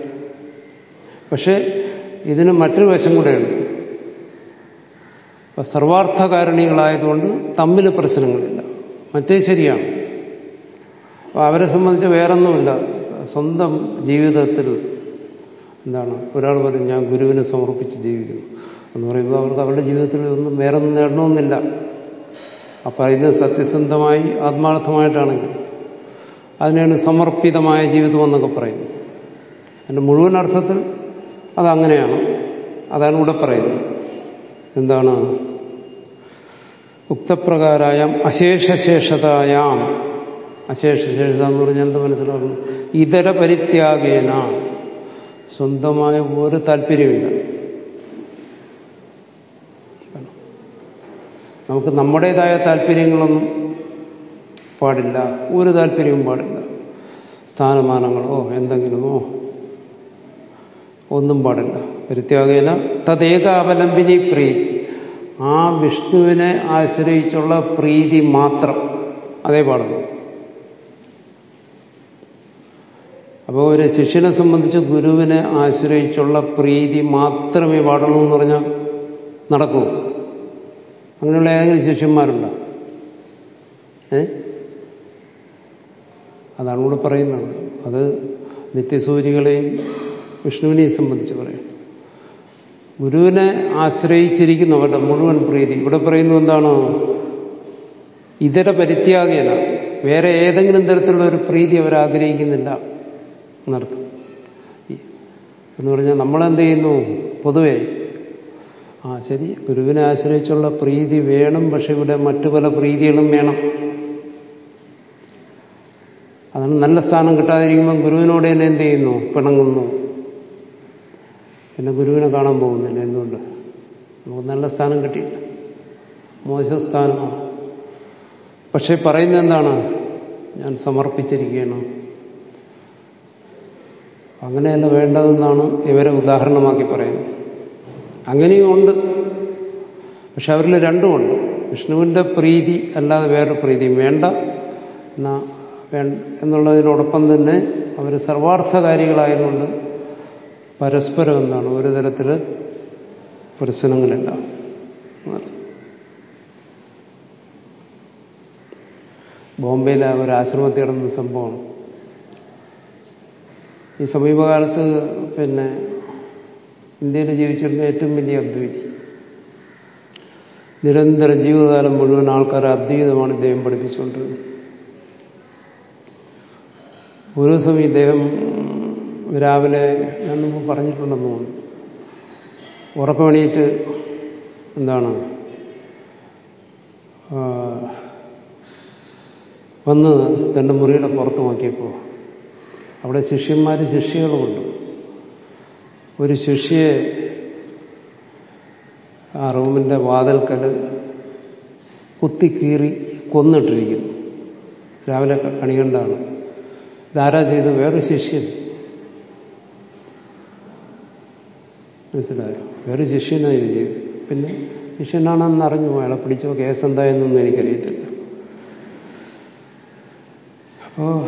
പക്ഷേ ഇതിന് മറ്റൊരു വശം കൂടെയുണ്ട്. ഇപ്പൊ സർവാർത്ഥകാരണികളായതുകൊണ്ട് തമ്മിൽ പ്രശ്നങ്ങളില്ല. മറ്റേ ശരിയാണ്. അവരെ സംബന്ധിച്ച് വേറൊന്നുമില്ല. സ്വന്തം ജീവിതത്തിൽ എന്താണ്? ഒരാൾ പറയും ഞാൻ ഗുരുവിനെ സമർപ്പിച്ച് ജീവിക്കുന്നു. എന്ന് പറയുമ്പോൾ അവർക്ക് അവരുടെ ജീവിതത്തിൽ ഒന്നും വേറെ ഒന്നും നേടണമെന്നില്ല. ആ പറയുന്നത് സത്യസന്ധമായി ആത്മാർത്ഥമായിട്ടാണെങ്കിൽ അതിനാണ് സമർപ്പിതമായ ജീവിതം എന്നൊക്കെ പറയുന്നത്. അതിന്റെ മുഴുവൻ അർത്ഥത്തിൽ അതങ്ങനെയാണ്. അതാണ് ഇവിടെ പറയുന്നത്. എന്താണ്? ഉക്തപ്രകാരായം അശേഷശേഷതായാം. അശേഷശേഷത എന്ന് പറഞ്ഞാൽ എന്താ മനസ്സിലാക്കുന്നു ഇതര പരിത്യാഗേന. സ്വന്തമായ ഒരു താല്പര്യമില്ല. നമുക്ക് നമ്മുടേതായ താല്പര്യങ്ങളൊന്നും പാടില്ല ഒരു താല്പര്യവും പാടില്ല. സ്ഥാനമാനങ്ങളോ എന്തെങ്കിലുമോ ഒന്നും പാടില്ല. പരിത്യാഗേന തദ്ദേകാവലംബിനി പ്രീതി. ആ വിഷ്ണുവിനെ ആശ്രയിച്ചുള്ള പ്രീതി മാത്രം അതേ പാടുള്ളൂ. അപ്പോൾ ഒരു ശിഷ്യനെ സംബന്ധിച്ച് ഗുരുവിനെ ആശ്രയിച്ചുള്ള പ്രീതി മാത്രമേ പാടുള്ളൂ എന്ന് പറഞ്ഞാൽ നടക്കൂ. അങ്ങനെയുള്ള ഏതെങ്കിലും ശിഷ്യന്മാരുണ്ടോ ഏ? അതാണ് ഇവിടെ പറയുന്നത്. അത് നിത്യസൂരികളെയും വിഷ്ണുവിനെയും സംബന്ധിച്ച് പറയും. ഗുരുവിനെ ആശ്രയിച്ചിരിക്കുന്നവരുടെ മുഴുവൻ പ്രീതി. ഇവിടെ പറയുന്നത് എന്താണോ? ഇതര പരിത്യാഗേന. വേറെ ഏതെങ്കിലും തരത്തിലുള്ള ഒരു പ്രീതി അവർ ആഗ്രഹിക്കുന്നില്ല എന്നർത്ഥം. എന്ന് പറഞ്ഞാൽ നമ്മളെന്ത് ചെയ്യുന്നു? പൊതുവെ ആ ശരി. ഗുരുവിനെ ആശ്രയിച്ചുള്ള പ്രീതി വേണം പക്ഷെ ഇവിടെ മറ്റു പല പ്രീതികളും വേണം. അതാണ് നല്ല സ്ഥാനം കിട്ടാതിരിക്കുമ്പോൾ ഗുരുവിനോട് തന്നെ എന്ത് ചെയ്യുന്നു? പിണങ്ങുന്നു. പിന്നെ ഗുരുവിനെ കാണാൻ പോകുന്നില്ല. എന്തുകൊണ്ട്? നമുക്ക് നല്ല സ്ഥാനം കിട്ടിയില്ല. മോശ സ്ഥാനമാണ്. പക്ഷെ പറയുന്നത് എന്താണ്? ഞാൻ സമർപ്പിച്ചിരിക്കുകയാണ്. അങ്ങനെയല്ല വേണ്ടതെന്നാണ് ഇവരെ ഉദാഹരണമാക്കി പറയുന്നത്. അങ്ങനെയും ഉണ്ട് പക്ഷെ അവരിൽ രണ്ടുമുണ്ട്. വിഷ്ണുവിന്റെ പ്രീതി അല്ലാതെ വേറൊരു പ്രീതിയും വേണ്ട. എന്നാ വേണ്ട എന്നുള്ളതിനോടൊപ്പം തന്നെ അവർ സർവാർത്ഥകാരികളായതുകൊണ്ട് പരസ്പരം എന്താണ് ഒരു തരത്തിൽ പ്രശ്നങ്ങളില്ല. ബോംബെയിലെ ഒരു ആശ്രമത്തിൽ നടന്ന സംഭവമാണ് ഈ സമീപകാലത്ത് പിന്നെ ഇന്ത്യയിൽ ജീവിച്ചിരുന്ന ഏറ്റവും വലിയ അദ്വൈതി. നിരന്തര ജീവിതകാലം മുഴുവൻ ആൾക്കാരെ അദ്വൈതമാണ് ഇദ്ദേഹം പഠിപ്പിച്ചുകൊണ്ടിരുന്നത്. ഒരു ദിവസം ഇദ്ദേഹം രാവിലെ ഞാൻ മുമ്പ് പറഞ്ഞിട്ടുണ്ടെന്ന് തോന്നുന്നു. ഉറക്കമണിയിട്ട് എന്താണ്? വന്ന് തന്റെ മുറിയുടെ പുറത്ത് നോക്കിയപ്പോൾ അവിടെ ശിഷ്യന്മാർ ശിഷ്യകളുമുണ്ട്. ഒരു ശിഷ്യയെ ആ റൂമിന്റെ വാതിൽക്കൽ കുത്തിക്കീറി കൊന്നിട്ടിരിക്കുന്നു. രാവിലെ കണികണ്ടാണ്. ധാരാ ചെയ്ത്? വേറൊരു ശിഷ്യൻ. മനസ്സിലായോ? വേറെ ശിഷ്യനായി ചെയ്തു. പിന്നെ ശിഷ്യനാണെന്ന് അറിഞ്ഞു അയാളെ പിടിച്ചോ കേസ് എന്തായെന്നൊന്നും എനിക്കറിയത്തില്ല. അപ്പോ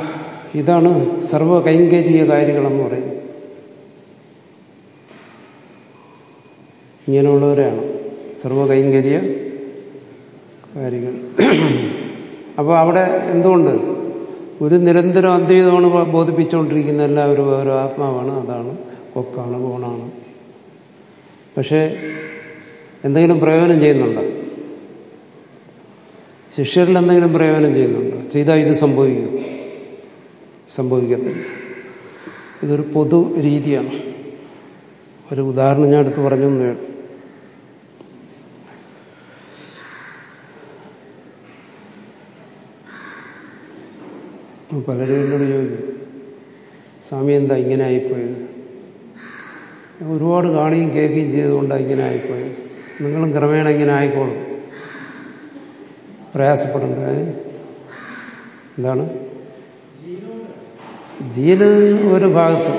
ഇതാണ് സർവ കൈങ്കര്യ കാര്യങ്ങളെന്ന് പറയുന്നത്. ഇങ്ങനെയുള്ളവരാണ്. സർവകൈങ്കര്യ കാര്യങ്ങൾ. അപ്പോൾ അവിടെ എന്തുകൊണ്ട്? ഒരു നിരന്തരം അദ്വൈതമാണ് ബോധിപ്പിച്ചുകൊണ്ടിരിക്കുന്ന എല്ലാവരും ഓരോ ആത്മാവാണ്. അതാണ് കൊക്കാണ് കോണാണ് പക്ഷേ എന്തെങ്കിലും പ്രയോജനം ചെയ്യുന്നുണ്ടോ? ശിഷ്യരിൽ എന്തെങ്കിലും പ്രയോജനം ചെയ്യുന്നുണ്ടോ? ചെയ്താൽ ഇത് സംഭവിക്കും. സംഭവിക്കത്തില്ല. ഇതൊരു പൊതു രീതിയാണ്. ഒരു ഉദാഹരണം ഞാൻ എടുത്ത് പറഞ്ഞു എന്നേ പലരും എന്നോട് ചോദിക്കും സ്വാമി എന്താ ഇങ്ങനെ ആയിപ്പോയത്? ഒരുപാട് കാണുകയും കേൾക്കുകയും ചെയ്തുകൊണ്ടാണ് ഇങ്ങനെ ആയിപ്പോയത്. നിങ്ങളും ക്രമേണ ഇങ്ങനെ ആയിക്കോളും. പ്രയാസപ്പെടണ്ട. എന്താണ്? ജീന് ഒരു ഭാഗത്ത്.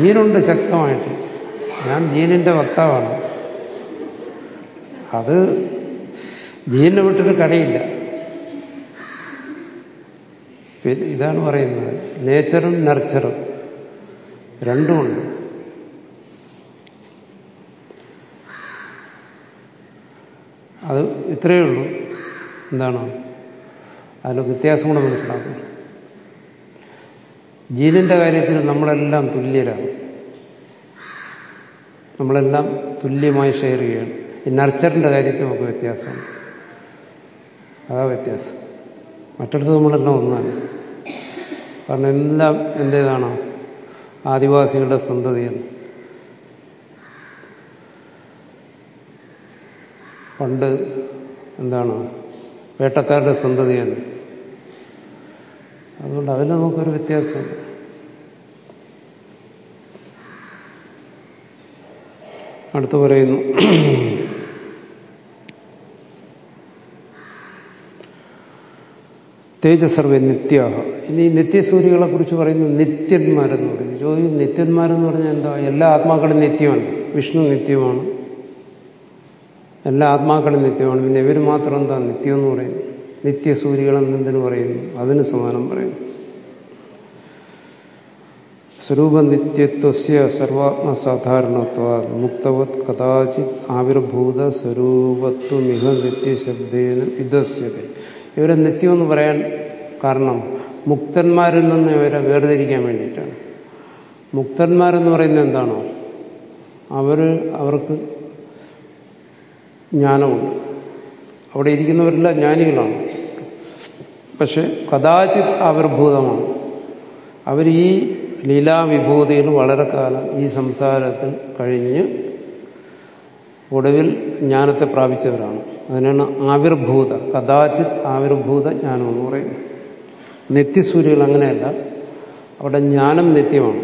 ജീനുണ്ട് ശക്തമായിട്ട്. ഞാൻ ജീനിന്റെ വക്താവാണ്. അത് ജീനിനെ വിട്ടിട്ട് കടയില്ല. ഇതാണ് പറയുന്നത്. നേച്ചറും നർച്ചറും രണ്ടുമുണ്ട് അത് ഇത്രയേ ഉള്ളൂ. എന്താണ്? അതിന് വ്യത്യാസം കൂടെ മനസ്സിലാക്കണം ജീനിന്റെ കാര്യത്തിൽ നമ്മളെല്ലാം തുല്യരാണ്. നമ്മളെല്ലാം തുല്യമായി ഷെയർ ചെയ്യണം ഈ നർച്ചറിന്റെ കാര്യത്തിൽ നമുക്ക് വ്യത്യാസമാണ് അതാ വ്യത്യാസം. മറ്റിടത്ത് നമ്മളെല്ലാം ഒന്നാണ്. കാരണം എല്ലാം എന്തേതാണ് ആദിവാസികളുടെ സന്തതിയാണ്. പണ്ട് എന്താണ്? വേട്ടക്കാരുടെ സന്തതിയാണ്. അതുകൊണ്ട് അതിൽ നമുക്കൊരു വ്യത്യാസമുണ്ട് അടുത്ത് പറയുന്നു. തേജസർവ നിത്യ ഇനി നിത്യസൂര്യകളെ കുറിച്ച് പറയുന്നു നിത്യന്മാരെന്ന് പറയുന്നു. ചോദ്യം നിത്യന്മാരെന്ന് പറഞ്ഞാൽ എന്താ? എല്ലാ ആത്മാക്കളും നിത്യമാണ്. വിഷ്ണു നിത്യമാണ്. എല്ലാ ആത്മാക്കളും നിത്യമാണ്. പിന്നെ ഇവർ മാത്രം എന്താ? നിത്യം എന്ന് പറയുന്നു. നിത്യസൂര്യകളെന്നെന്തിനു പറയുന്നു? അതിന് സമാനം പറയുന്നു. സ്വരൂപനിത്യത്വസ്യ സർവാത്മസാധാരണത്വ മുക്തവത് കഥാചിത് ആവിർഭൂത സ്വരൂപത്വമിഹ നിത്യശബ്ദേന വിധസ്യത. ഇവരെ നിത്യമെന്ന് പറയാൻ കാരണം മുക്തന്മാരിൽ നിന്ന് ഇവരെ വേർതിരിക്കാൻ വേണ്ടിയിട്ടാണ്. മുക്തന്മാരെന്ന് പറയുന്നത് എന്താണോ? അവർ അവർക്ക് ജ്ഞാനമുണ്ട്. അവിടെ ഇരിക്കുന്നവരെല്ലാം ജ്ഞാനികളാണ്. പക്ഷെ കഥാചിത് ആവിർഭൂതമാണ് അവർ ഈ ലീലാവിഭൂതിയിൽ വളരെ കാലം ഈ സംസാരത്തിൽ കഴിഞ്ഞ് ഒടുവിൽ ജ്ഞാനത്തെ പ്രാപിച്ചവരാണ്. അതിനാണ് ആവിർഭൂത കഥാചിത് ആവിർഭൂത ജ്ഞാനം എന്ന് പറയുന്നത്. നിത്യസൂര്യകൾ അങ്ങനെയല്ല. അവിടെ ജ്ഞാനം നിത്യമാണ്.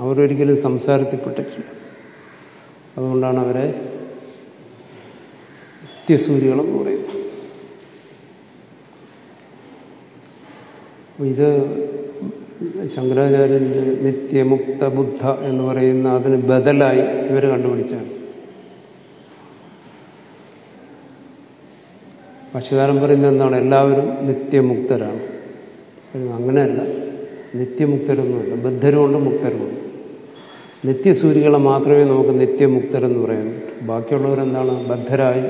അവരൊരിക്കലും സംസാരത്തിൽപ്പെട്ടിട്ടില്ല. അതുകൊണ്ടാണ് അവരെ നിത്യസൂര്യകളെന്ന് പറയുന്നത്. ഇത് ശങ്കരാചാര്യന്റെ നിത്യമുക്ത ബുദ്ധ എന്ന് പറയുന്ന അതിന് ബദലായി ഇവർ കണ്ടുപിടിച്ചാണ് ഭക്ഷ്യകാരൻ പറയുന്നത് എന്താണ്? എല്ലാവരും നിത്യമുക്തരാണ്. അങ്ങനെയല്ല. നിത്യമുക്തരൊന്നുമില്ല. ബദ്ധരുമുണ്ട് മുക്തരുമുണ്ട് നിത്യസൂര്യകളെ മാത്രമേ നമുക്ക് നിത്യമുക്തരെന്ന് പറയാൻ പറ്റൂ. ബാക്കിയുള്ളവരെന്താണ്? ബദ്ധരായി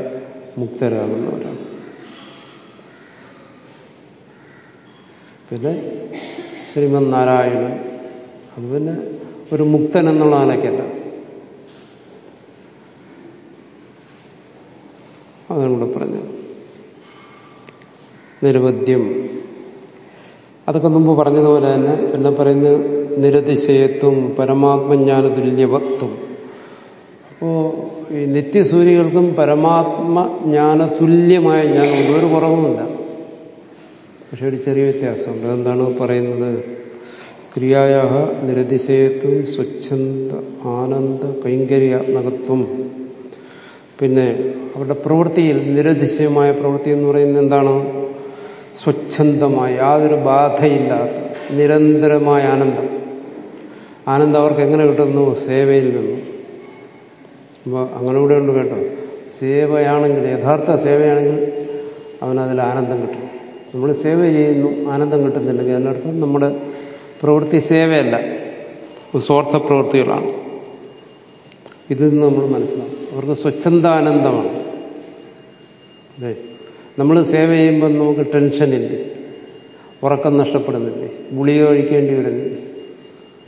മുക്തരാകുന്നവരാണ്. പിന്നെ ശ്രീമന് നാരായണൻ അത് പിന്നെ ഒരു മുക്തൻ എന്നുള്ള ആനയ്ക്കല്ല ഇവിടെ പറഞ്ഞത് നിരവധ്യം അതൊക്കെ മുമ്പ് പറഞ്ഞതുപോലെ തന്നെ പിന്നെ പറയുന്നത് നിരതിശയത്വം പരമാത്മജ്ഞാന തുല്യവത്വം അപ്പോ ഈ നിത്യസൂര്യകൾക്കും പരമാത്മജ്ഞാന തുല്യമായ ജ്ഞാനമുണ്ട് ഒരു കുറവുമില്ല. പക്ഷെ ഒരു ചെറിയ വ്യത്യാസമുണ്ട്. അതെന്താണ് പറയുന്നത്? ക്രിയായ നിരതിശയത്വം സ്വച്ഛന്ത ആനന്ദ കൈങ്കര്യാത്മകത്വം. പിന്നെ അവരുടെ പ്രവൃത്തിയിൽ നിരതിശയമായ പ്രവൃത്തി എന്ന് പറയുന്നത് എന്താണ്? സ്വച്ഛന്തമായ യാതൊരു ബാധയില്ലാത്ത നിരന്തരമായ ആനന്ദം. ആനന്ദം അവർക്ക് എങ്ങനെ കിട്ടുന്നു? സേവയിൽ നിന്നും. അപ്പോൾ അങ്ങനെ കൂടെ ഉണ്ട് കേട്ടോ. സേവയാണെങ്കിൽ യഥാർത്ഥ സേവയാണെങ്കിൽ അവനതിൽ ആനന്ദം കിട്ടും. നമ്മൾ സേവ ചെയ്യുന്നു ആനന്ദം കിട്ടുന്നില്ലെങ്കിൽ അതിനർത്ഥം നമ്മുടെ പ്രവൃത്തി സേവയല്ല. സ്വാർത്ഥ പ്രവൃത്തികളാണ്. ഇതിൽ നിന്ന് നമ്മൾ മനസ്സിലാവും അവർക്ക് സ്വച്ഛന്താനന്ദമാണ് അല്ലേ നമ്മൾ സേവ ചെയ്യുമ്പോൾ നമുക്ക് ടെൻഷനില്ല ഉറക്കം നഷ്ടപ്പെടുന്നില്ലേ? ഗുളിക കഴിക്കേണ്ടി വരുന്നില്ല?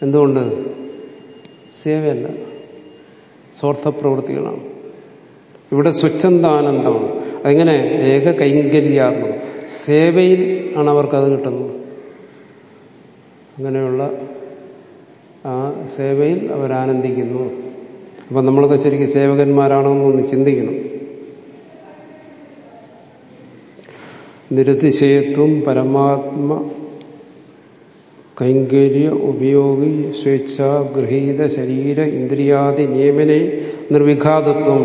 എന്തുകൊണ്ട്? സേവയല്ല സ്വാർത്ഥ പ്രവൃത്തികളാണ് ഇവിടെ സ്വച്ഛന്താനന്ദമാണ്. അതെങ്ങനെ? ഏക കൈങ്കര്യാത്മകം. സേവയിൽ ആണ് അവർക്കത് കിട്ടുന്നത്. അങ്ങനെയുള്ള ആ സേവയിൽ അവരാനന്ദിക്കുന്നു. അപ്പം നമ്മളൊക്കെ ശരിക്കും സേവകന്മാരാണോ എന്നൊന്ന് ചിന്തിക്കണം. നിരതിശയത്വം പരമാത്മ കൈങ്കര്യ ഉപയോഗി സ്വേച്ഛ ഗൃഹീത ശരീര ഇന്ദ്രിയാദി നിയമനെ നിർവിഘാതത്വം.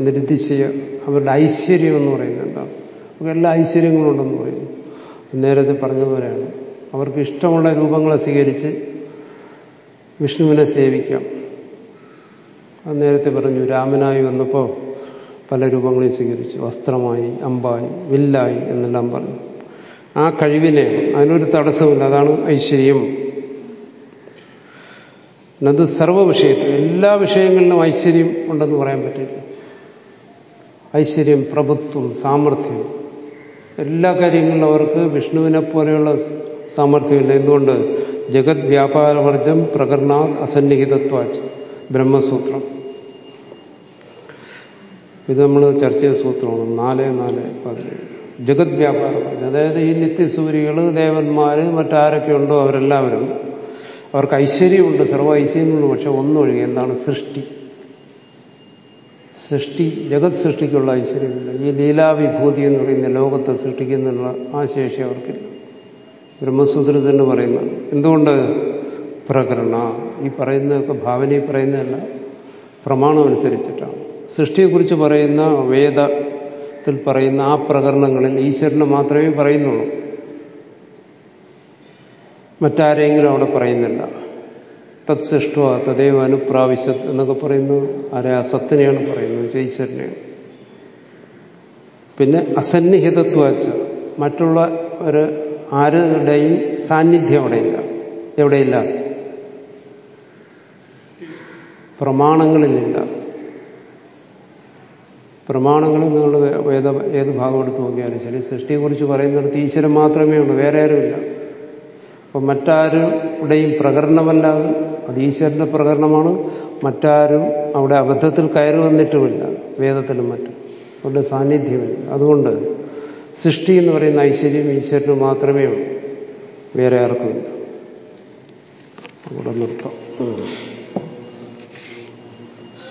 നിരതിശയ അവരുടെ ഐശ്വര്യം എന്ന് പറയുന്നത് എന്താണ്? അവർക്ക് എല്ലാ ഐശ്വര്യങ്ങളുണ്ടെന്ന് പറയുന്നു. നേരത്തെ പറഞ്ഞതുപോലെയാണ്. അവർക്ക് ഇഷ്ടമുള്ള രൂപങ്ങളെ സ്വീകരിച്ച് വിഷ്ണുവിനെ സേവിക്കാം. അത് നേരത്തെ പറഞ്ഞു രാമനായി വന്നപ്പോൾ പല രൂപങ്ങളെ സ്വീകരിച്ചു. വസ്ത്രമായി അമ്പായി വില്ലായി എന്നെല്ലാം പറഞ്ഞു. ആ കഴിവിനെ അതിനൊരു തടസ്സമില്ല അതാണ് ഐശ്വര്യം. അത് സർവ വിഷയത്തിൽ എല്ലാ വിഷയങ്ങളിലും ഐശ്വര്യം ഉണ്ടെന്ന് പറയാൻ പറ്റില്ല. ഐശ്വര്യം പ്രഭുത്വം സാമർഥ്യം. എല്ലാ കാര്യങ്ങളിലും അവർക്ക് വിഷ്ണുവിനെ പോലെയുള്ള സാമർഥ്യമില്ല. എന്തുകൊണ്ട്? ജഗത് വ്യാപാരവർജം പ്രകർണാത് അസന്നിഹിതത്വാച്ച്. ബ്രഹ്മസൂത്രം. ഇത് നമ്മൾ ചർച്ച ചെയ്ത സൂത്രമാണ്. നാല് നാല് പതിനേഴ്. ജഗത് വ്യാപാരം. അതായത് ഈ നിത്യസൂര്യകൾ ദേവന്മാർ മറ്റാരൊക്കെ ഉണ്ടോ അവരെല്ലാവരും അവർക്ക് ഐശ്വര്യമുണ്ട് സർവ ഐശ്വര്യമുണ്ട് പക്ഷെ ഒന്നൊഴികെ എന്താണ് സൃഷ്ടി? സൃഷ്ടി ജഗത് സൃഷ്ടിക്കുള്ള ഐശ്വര്യമില്ല. ഈ ലീലാവിഭൂതി എന്ന് പറയുന്ന ലോകത്തെ സൃഷ്ടിക്കുന്നുള്ള ആ ശേഷി അവർക്കില്ല. ബ്രഹ്മസൂത്രം തന്നെ പറയുന്നത് എന്തുകൊണ്ട്? പ്രകരണ ഈ പറയുന്നതൊക്കെ ഭാവനയിൽ പറയുന്നതല്ല പ്രമാണം അനുസരിച്ചിട്ടാണ് സൃഷ്ടിയെക്കുറിച്ച് പറയുന്ന വേദത്തിൽ പറയുന്ന ആ പ്രകരണങ്ങളിൽ ഈശ്വരനെ മാത്രമേ പറയുന്നുള്ളൂ. മറ്റാരെങ്കിലും അവിടെ പറയുന്നില്ല. തത് സൃഷ്ട തദൈവ അനുപ്രാവശ്യത് എന്നൊക്കെ പറയുന്നത് ആരെ? അസത്തിനെയാണ് പറയുന്നത് ഈശ്വരനെയാണ്. പിന്നെ അസന്നിഹിതത്വച്ച മറ്റുള്ള ഒരു ആരുടെയും സാന്നിധ്യം അവിടെയില്ല. എവിടെയില്ല? പ്രമാണങ്ങളിലില്ല. പ്രമാണങ്ങളിൽ നിങ്ങൾ വേദ ഏത് ഭാഗം എടുത്ത് നോക്കിയാലും ശരി. സൃഷ്ടിയെക്കുറിച്ച് പറയുന്നിടത്ത് ഈശ്വരൻ മാത്രമേ ഉള്ളൂ വേറെ ആരുമില്ല. അപ്പം മറ്റാരുടെയും പ്രകരണമല്ലാതെ അത് ഈശ്വരന്റെ പ്രകരണമാണ് മറ്റാരും അവിടെ അബദ്ധത്തിൽ കയറി വന്നിട്ടുമില്ല വേദത്തിലും മറ്റും. അവരുടെ സാന്നിധ്യമില്ല. അതുകൊണ്ട് സൃഷ്ടി എന്ന് പറയുന്ന ഐശ്വര്യം ഈശ്വരന് മാത്രമേ ഉള്ളൂ വേറെ ആർക്കുമില്ല. അവിടെ നിർത്താം.